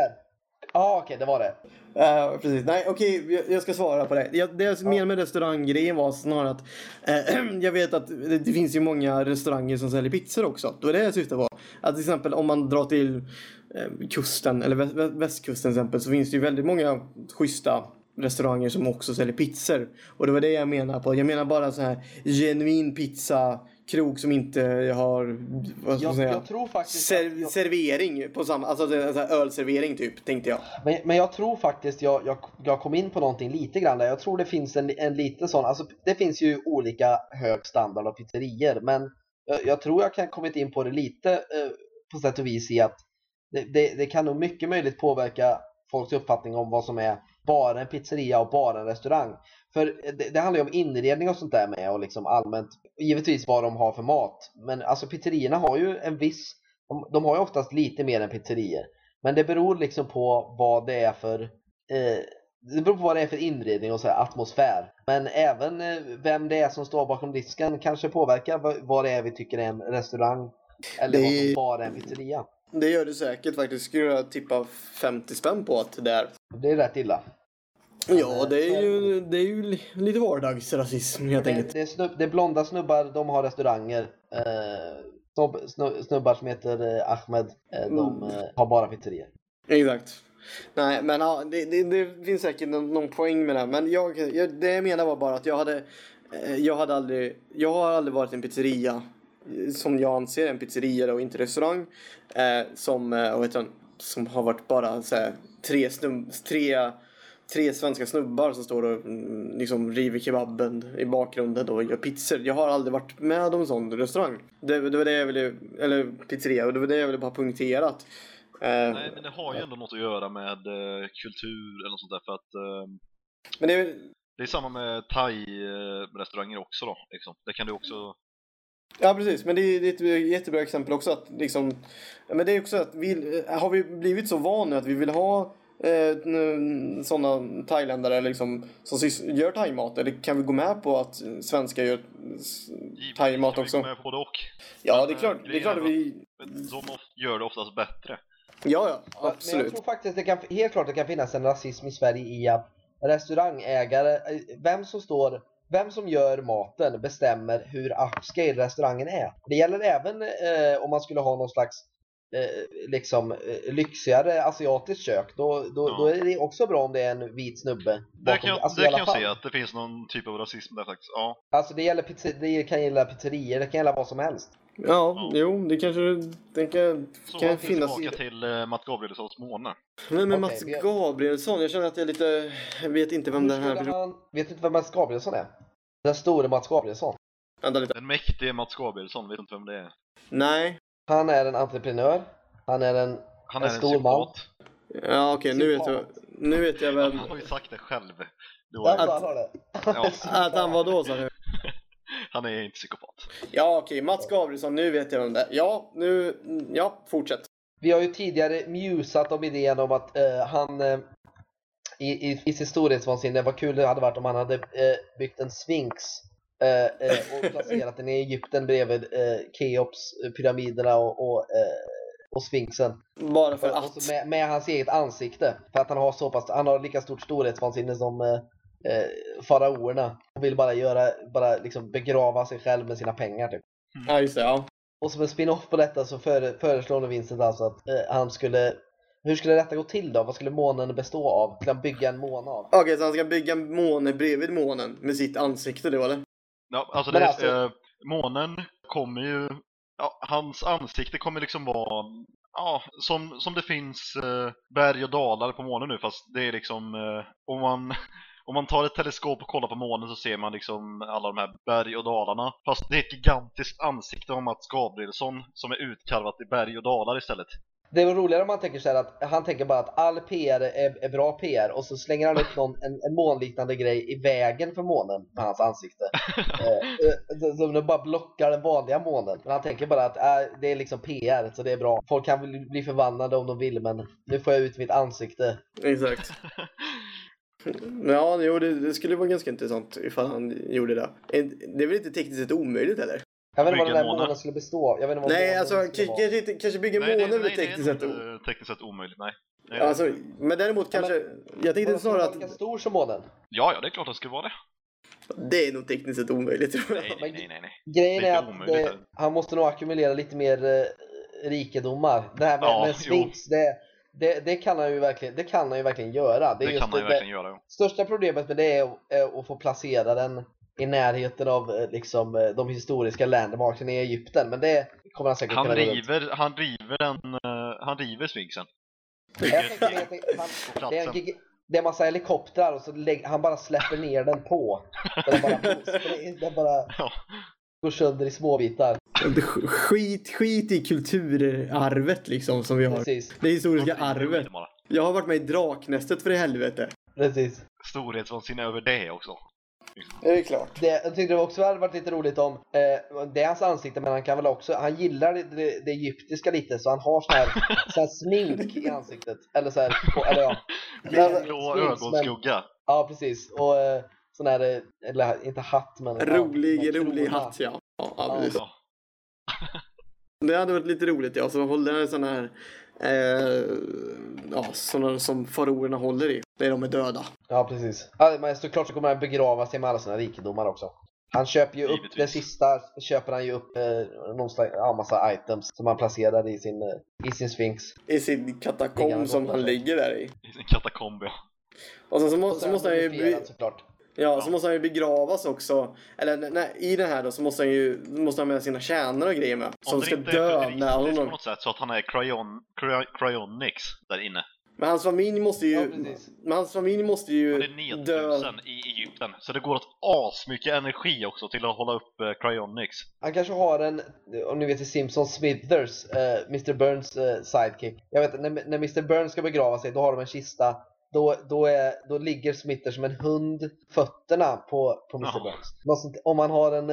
Ja okej, det var det. Ja, precis. Nej, okej, jag, jag ska svara på det. Jag, det jag menar med restauranggrejen var snarare att eh, jag vet att det, det finns ju många restauranger som säljer pizzor också. Då är det jag syftar på. Att till exempel om man drar till eh, kusten eller väst, väst, västkusten till exempel så finns det ju väldigt många schyssta restauranger som också säljer pizzor. Och det var det jag menar på. Jag menar bara så här genuin pizza krog som inte har, vad ska Jag, säga, jag tror faktiskt ser, att jag, servering på samma, alltså ölservering typ, tänkte jag. Men, men jag tror faktiskt jag, jag, jag kom in på någonting lite grann där. Jag tror det finns en, en liten sån, alltså det finns ju olika hög standard av pizzerier men jag, jag tror jag kan kommit in på det lite eh, på sätt och vis i att det, det, det kan nog mycket möjligt påverka folks uppfattning om vad som är bara en pizzeria och bara en restaurang. För det, det handlar ju om inredning och sånt där med och liksom allmänt, givetvis vad de har för mat. Men alltså pizzerierna har ju en viss, de, de har ju oftast lite mer än pizzerier. Men det beror liksom på vad det är för eh, det beror på vad det är för inredning och så här, atmosfär. Men även eh, vem det är som står bakom disken kanske påverkar vad, det är vi tycker är en restaurang Eller Det vad som bara är en pizzeria. Det gör det säkert faktiskt. Skulle jag tippa 50 spänn på att det är. Det är rätt illa. Ja, det är ju, det är ju li- lite vardagsrasism helt enkelt. det, är snubb, det är blonda snubbar, de har restauranger. Eh, snubbar som heter eh, Ahmed, eh, de Mm. eh, har bara pizzerior. Exakt. Nej, men ja, det, det, det finns säkert någon, någon poäng med det. Men jag, jag, det jag menar var bara att jag hade, jag hade aldrig, jag har aldrig varit i en pizzeria som jag anser en pizzeria och inte restaurang. Eh, som, eh, heter den, som har varit bara så här, tre, snubb, tre, tre svenska snubbar som står och mm, liksom river kebaben i bakgrunden och gör pizzor. Jag har aldrig varit med om en sån restaurang. Det, det var det jag ville, eller pizzeria, och det var det jag ville bara poängterat. Eh, Nej, men det har ju ändå något att göra med eh, kultur eller något sånt där för att eh, Men det är, det är samma med thai-restauranger också då. Liksom. Det kan du också... ja precis, men det är, det är ett jättebra exempel också att liksom, men det är också att vi, har vi blivit så vana att vi vill ha eh, sådana thailändare liksom, som gör thaimat eller kan vi gå med på att svenskar gör thaimat kan vi också? gå med på både och. Ja, det är klart, eh, det är klart att vi, De gör det oftast bättre. ja ja, Men jag absolut. tror faktiskt det kan, helt klart det kan finnas en rasism i Sverige i att restaurangägare, eh, vem som står vem som gör maten bestämmer hur upscale restaurangen är. Det gäller även eh, om man skulle ha någon slags eh, liksom eh, lyxigare asiatiskt kök. Då, då, Ja. då är det också bra om det är en vit snubbe. Där kan jag, alltså, där kan jag se att det finns någon typ av rasism där faktiskt. Ja, Alltså det, gäller pizza, det kan gälla pizzerior, det kan gälla vad som helst. Ja, Ja. jo, det kanske det kan, så kan man finnas. tillbaka till eh, Matt Gabrielssons måne. Men med Okej, Mats vi- Gabrielsson, jag känner att jag är lite, jag vet inte vem den här personen... han, vet inte vem Mats Gabrielsson är? Den store Mats Gabrielsson. Vänta lite. Den mäktige Mats Gabrielsson, vet inte vem det är. Nej. Han är en entreprenör. Han är en Han En är en stor man. psykopat. Ja okej, nu vet jag, nu vet jag vem. Han har ju sagt det själv. Det. Ja. Att han var då sa du? Han är inte psykopat. Ja okej, Mats Gabrielsson, nu vet jag vem det är. Ja, nu, ja, fortsätt. Vi har ju tidigare musat om idén om att eh, han eh, i, i, i sitt storhetsvansinne, vad kul det hade varit om han hade eh, byggt en sphinx eh, eh, och placerat den i Egypten bredvid eh, Keops, pyramiderna och, och, och sphinxen. Bara för Och att. så med, med hans eget ansikte. För att han har så pass, han har lika stort storhetsvansinne som eh, faraoerna. Och vill bara göra, bara liksom begrava sig själv med sina pengar typ. Ja just det, ja. Och som en spin-off på detta så före, föreslår nu Vincent alltså att eh, han skulle hur skulle detta gå till då? Vad skulle månen bestå av? Skulle han bygga en måne av? Okej, så han ska bygga en måne bredvid månen med sitt ansikte då eller? Ja, alltså, det, alltså- Eh, månen kommer ju... Ja, hans ansikte kommer liksom vara... Ja, som, som det finns eh, berg och dalar på månen nu fast det är liksom... Eh, om, man, om man tar ett teleskop och kollar på månen så ser man liksom alla de här berg och dalarna. Fast det är ett gigantiskt ansikte av Mats Gabrielsson som är utkarvat i berg och dalar istället. Det är roligare om man tänker så här att han tänker bara att all PR är, är bra PR och så slänger han upp någon, en, en månliknande grej i vägen för månen med hans ansikte. eh, eh, som nu bara blockar den vanliga månen. Men han tänker bara att äh, det är liksom PR så det är bra. Folk kan bli, bli förbannade om de vill men nu får jag ut mitt ansikte. Exakt. Ja, jo, det, det skulle vara ganska intressant ifall han gjorde det. Det är väl inte tekniskt sett omöjligt eller? Jag vet inte vad den där en måne. månen skulle bestå av. Jag vet inte vad Nej, alltså kanske, inte, kanske bygga månen är väl tekniskt sett tekniskt sett omöjligt, nej. nej. Alltså, men däremot Ja, kanske, jag tänkte snarare att lika stor som månen. Ja, ja, det är klart att det skulle vara det. det är nog tekniskt sett omöjligt tror jag. Nej, nej, nej, nej. nej. Grejen är är att omöjligt, eller? han måste nog ackumulera lite mer eh, rikedomar. Det här med, Ja, med Sphinx, det, det, det, kan han ju verkligen, det kan han ju verkligen göra. Det, Det, är just kan man ju det, verkligen göra. Ja. största problemet med det är, att- är att få placera den i närheten av eh, liksom, eh, de historiska landmarksen i Egypten. Men det kommer han säkert Han kunna river, han river den, eh, han river sphinxen. Han, det, är en, gig- det är massa helikoptrar och så lägg, han bara släpper ner den på. Den, bara, den bara Ja. Går sönder i små bitar. Skit, skit i kulturarvet liksom som vi har. Precis, Det historiska arvet. Jag har varit med i Draknästet för i helvete. precis. Storhetsvansinne över det också. Det är klart. Det, jag tyckte det också hade varit lite roligt om, eh, det är hans ansikte men han kan väl också, han gillar det, det, det egyptiska lite så han har sån här, sån här smink i ansiktet. Eller så här, på, eller ja. Blå ögonskugga. Ja precis. Och eh, sån här, eh, eller inte hatt men ja, Rolig, här rolig krona. hatt ja. Ja, ja Ja. Ja. Det hade varit lite roligt ja, så håller en sån här eh, ja, sådana som faraonerna håller i. Det är de är döda. Ja, precis. Ja, men såklart så kommer han begrava sig med alla sina rikedomar också. Han köper ju upp Givetvis. det sista, köper han ju upp eh, någon slags, ja, massa items som han placerar i sin, eh, i sin sphinx. I sin katakomb som han så? ligger där i. I sin katakomb ja. Och sen så, må, så sen måste han ju... Såklart. Ja, så måste han ju begravas också. Eller nej, i den här då så måste han ju måste han ha med sina tjänare och grejer med. Som Om det ska dö är när riktigt på något sätt så att han är cryon, cry, cryonics där inne. Men hans familj måste Ja, ju... precis. men hans familj måste ju Han är dö. nedfrusen i Egypten. Så det går åt asmycket energi också till att hålla upp eh, cryonics. Han kanske har en, om ni vet i Simpsons, Smithers, eh, Mr Burns eh, sidekick. Jag vet när, när Mr Burns ska begrava sig, då har de en kista. Då, då, är, då ligger Smithers som en hund, fötterna på, på Mr Ja. Burns. Sånt, om man har en,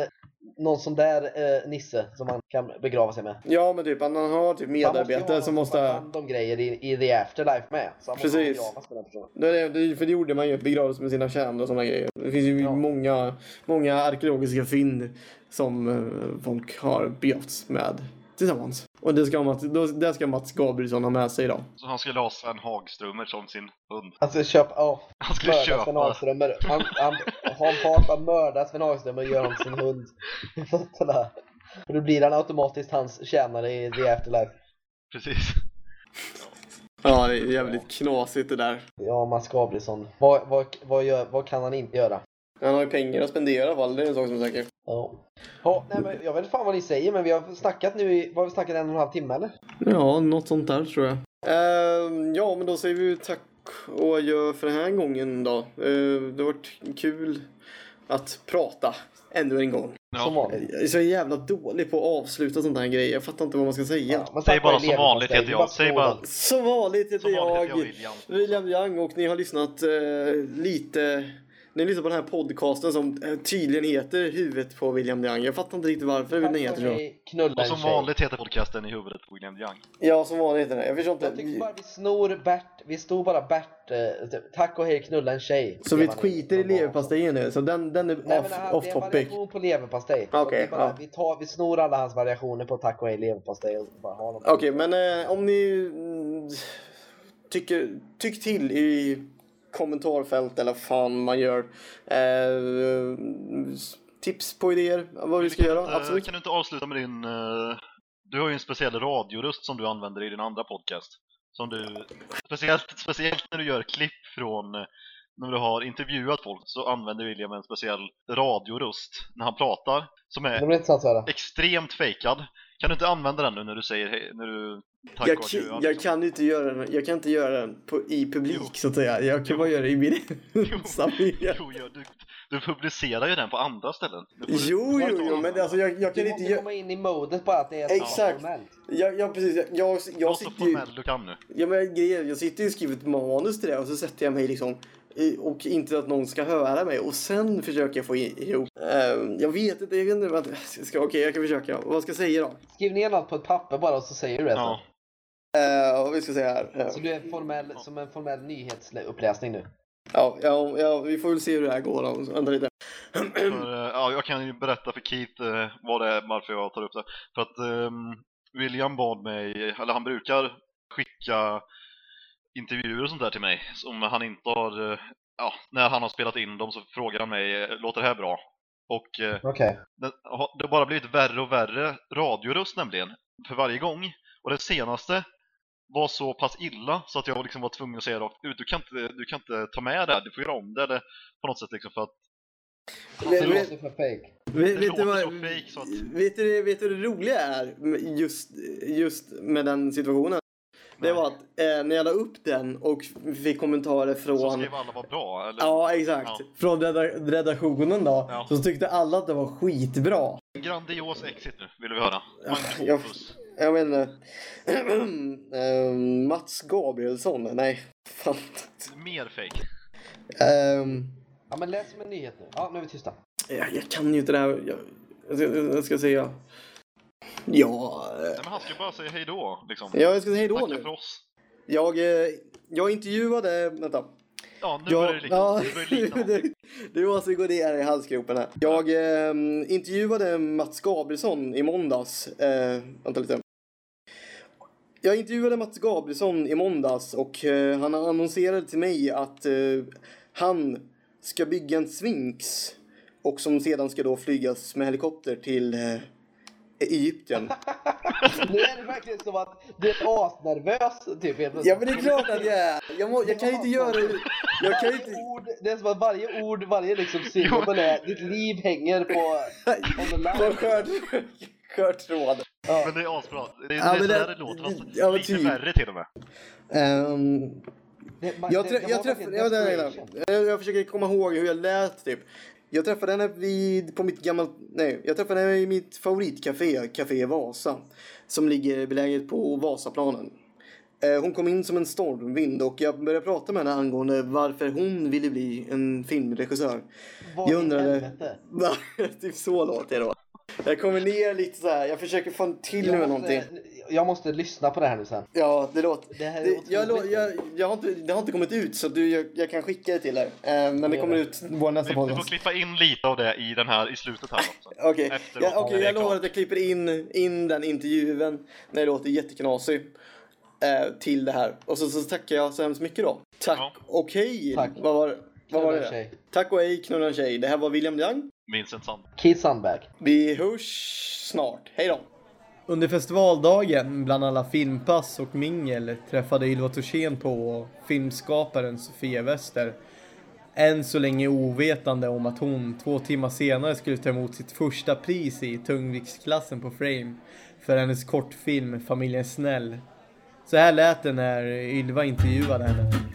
någon sån där eh, nisse som man kan begrava sig med. Ja men typ han har typ Han måste ha medarbetare som måste... hand om grejer i, i the afterlife med. Så han måste Precis. begravas med den. Det, är- det, för det gjorde man ju, begravelse med sina tjänare och sådana grejer. Det finns ju Ja. många, många arkeologiska fynd som eh, folk har begravts med tillsammans. Och det ska, Mats, då, det ska Mats Gabrielsson ha med sig idag. Så han skulle ha Sven Hagströmer som sin hund. Alltså köp, ja. Han skulle Mörda Sven köpa... Hagströmer. Han, han, han hatar mörda Sven Hagströmer och gör honom sin hund. fötterna. Och då blir han automatiskt hans tjänare i the afterlife. Precis. Ja, det är jävligt knasigt det där. Ja, Mats Gabrielsson. Vad, vad, vad, gör, vad kan han inte göra? Han har ju pengar att spendera i alla fall, det är en sak som är säker. Ja. Ja, nej, men jag vet inte fan vad ni säger, men vi har snackat nu i, vad har vi snackat en och en halv timme eller? Ja, något sånt där tror jag. Ehm, ja, men då säger vi tack och adjö för den här gången då. Ehm, det har varit kul att prata ännu en gång. Som Ja. vanligt. Jag är så jävla dålig på att avsluta sånt här grejer. Jag fattar inte vad man ska säga. Ja, Säg bara som vanligt heter jag. Det är Säg så bara-. Som vanligt heter Som vanligt jag, jag William. William Young och ni har lyssnat eh, lite ni har lyssnat på den här podcasten som eh, tydligen heter Huvudet på William Young. Jag fattar inte riktigt varför den heter så. Knulla Och som vanligt heter podcasten i huvudet på William Young. Ja, som vanligt heter den. Jag förstår Jag tycker inte. bara vi snor Bert, vi stod bara Bert, eh, typ, tack och hej knulla en tjej. Så vi skiter i leverpastejen nu, så den, den är Nej, men off, det, här, off det är topic. variation på leverpastej. Är bara, ja. vi, tar, vi snor alla hans variationer på tack och hej leverpastej och bara har dem. Okej, men eh, om ni mm, tycker, tyck till i kommentarfält eller fan man gör. Eh, tips på idéer vad vi ska Kan göra, inte- absolut. Kan du inte avsluta med din... eh, du har ju en speciell radioröst som du använder i din andra podcast. Som du... Speciellt, speciellt när du gör klipp från... eh, När du har intervjuat folk så använder William en speciell radioröst när han pratar. Som är extremt fejkad. Kan du inte använda den nu när du säger hej, när du tackar Jag, adjö, jag liksom? kan inte göra den, jag kan inte göra den på, i publik Jo. så att säga. Jag kan Jo. bara göra det i min Jo, samling. jo, ja, du, du publicerar ju den på andra ställen. Du- Jo, du jo, jo, men alltså jag, jag Du kan måste inte göra... komma in i modet bara att det är så Exakt. formellt. Jag, jag, precis, jag, jag, jag sitter ju... du kan nu. Ja men grejen, jag sitter ju och skriver ett manus till det och så sätter jag mig liksom och inte att någon ska höra mig och sen försöker jag få ihop. Ehm, jag vet inte, jag vet inte vad jag ska, okej jag kan försöka. Vad ska jag säga då? Skriv ner något på ett papper bara och så säger du det Ja. Uh, vad vi ska säga här. Eh, Så du är formell, som en formell nyhetsuppläsning nu. ja, ja, ja, vi får väl se hur det här går då. Vänta lite. För, ja, jag kan ju berätta för Keith vad det är, varför jag tar upp det. För att ehm, William bad mig, eller han brukar skicka intervjuer och sånt där till mig. Om han inte har, eh, ja, när han har spelat in dem så frågar han mig, eh, låter det här bra? Och eh, Okej. det, har- det har bara blivit värre och värre radioröst nämligen, för varje gång. Och det senaste var så pass illa så att jag liksom var tvungen att säga rakt ut, du kan inte, du kan inte ta med det här, du får göra om det eller på något sätt liksom för att Det Vet- vet- låter för fake. Vet, vet, du vad, vet, du, vet du det roliga är just, just med den situationen? Det var att eh, när jag la upp den och fick kommentarer så från skrev alla var bra eller? Ja, exakt. Ja. Från reda- redaktionen då. Ja. Så tyckte alla att det var skitbra. Grandios exit nu, vill vi höra. Ja, jag-. Jag vet inte. Ehm, Mats Gabrielsson? Nej. Fan. Mer fake. Ehm, Ja men läs som en nyhet nu. Ja, nu är vi tysta. jag, jag kan ju inte det här. Jag, jag, ska, jag ska säga. Ja. eh, Nej men han ska bara säga hej då liksom. Ja, jag ska säga hej då Tacka nu. för oss. Jag, eh, jag intervjuade... Vänta. Ja, nu Ja, börjar det likna, ja, nu det måste gå ner i halsgropen här. Jag eh, intervjuade Mats Gabrielsson i måndags. Eh, vänta lite. Jag intervjuade Mats Gabrielsson i måndags och eh, han annonserade till mig att eh, han ska bygga en Sphinx och som sedan ska då flygas med helikopter till eh, Egypten. Nu är det verkligen som att du är asnervös typ. Ja men det är klart att jag är. Jag, må, jag kan inte göra det. Jag kan inte... ord, det är som att varje ord, varje liksom syllabel är, ditt liv hänger på På line. skör, skör tråd. Ja. Men det är asbra. Det är, Ja, det är men sådär det- det låter. Fast ja, men lite typ. värre till och med. Ehm, Det, man, jag, det, trä, det jag, träff, ja, nej. Jag, jag försöker komma ihåg hur jag lät typ. Jag träffade henne vid, på mitt gammalt, nej, jag träffade henne i mitt favoritcafé, Café Vasa. Som ligger beläget på Vasaplanen. Eh, Hon kom in som en stormvind och jag började prata med henne angående varför hon ville bli en filmregissör. Vad Jag undrade- typ så låter jag då. Jag kommer ner lite så här. jag försöker få till med Jag någonting. Jag måste lyssna på det här nu sen. Ja, det låter... Det här är Det, jag, jag, jag har inte, det har inte kommit ut så du, jag, jag kan skicka det till er. Eh, men det kommer det. ut vår nästa Vi, vi får podcast. klippa in lite av det i, den här, i slutet här också. Okej, Efteråt, ja, är jag lovar att jag klipper in, in den intervjun när det låter jätteknasig. Eh, till det här. Och så, så tackar jag så hemskt mycket då. Tack Ja. och hej. Tack. Vad var, vad var det? tjej. Tack och hej, knulla en tjej. Det här var William Young. Vincent Sand. Keith Sandberg. Vi hörs snart. Hej då. Under festivaldagen, bland alla filmpass och mingel, träffade Ylva Torssén på filmskaparen Sofia Wester. Än så länge ovetande om att hon två timmar senare skulle ta emot sitt första pris i tungviktsklassen på Frame för hennes kortfilm Familjen Snäll. Så här lät det när Ylva intervjuade henne.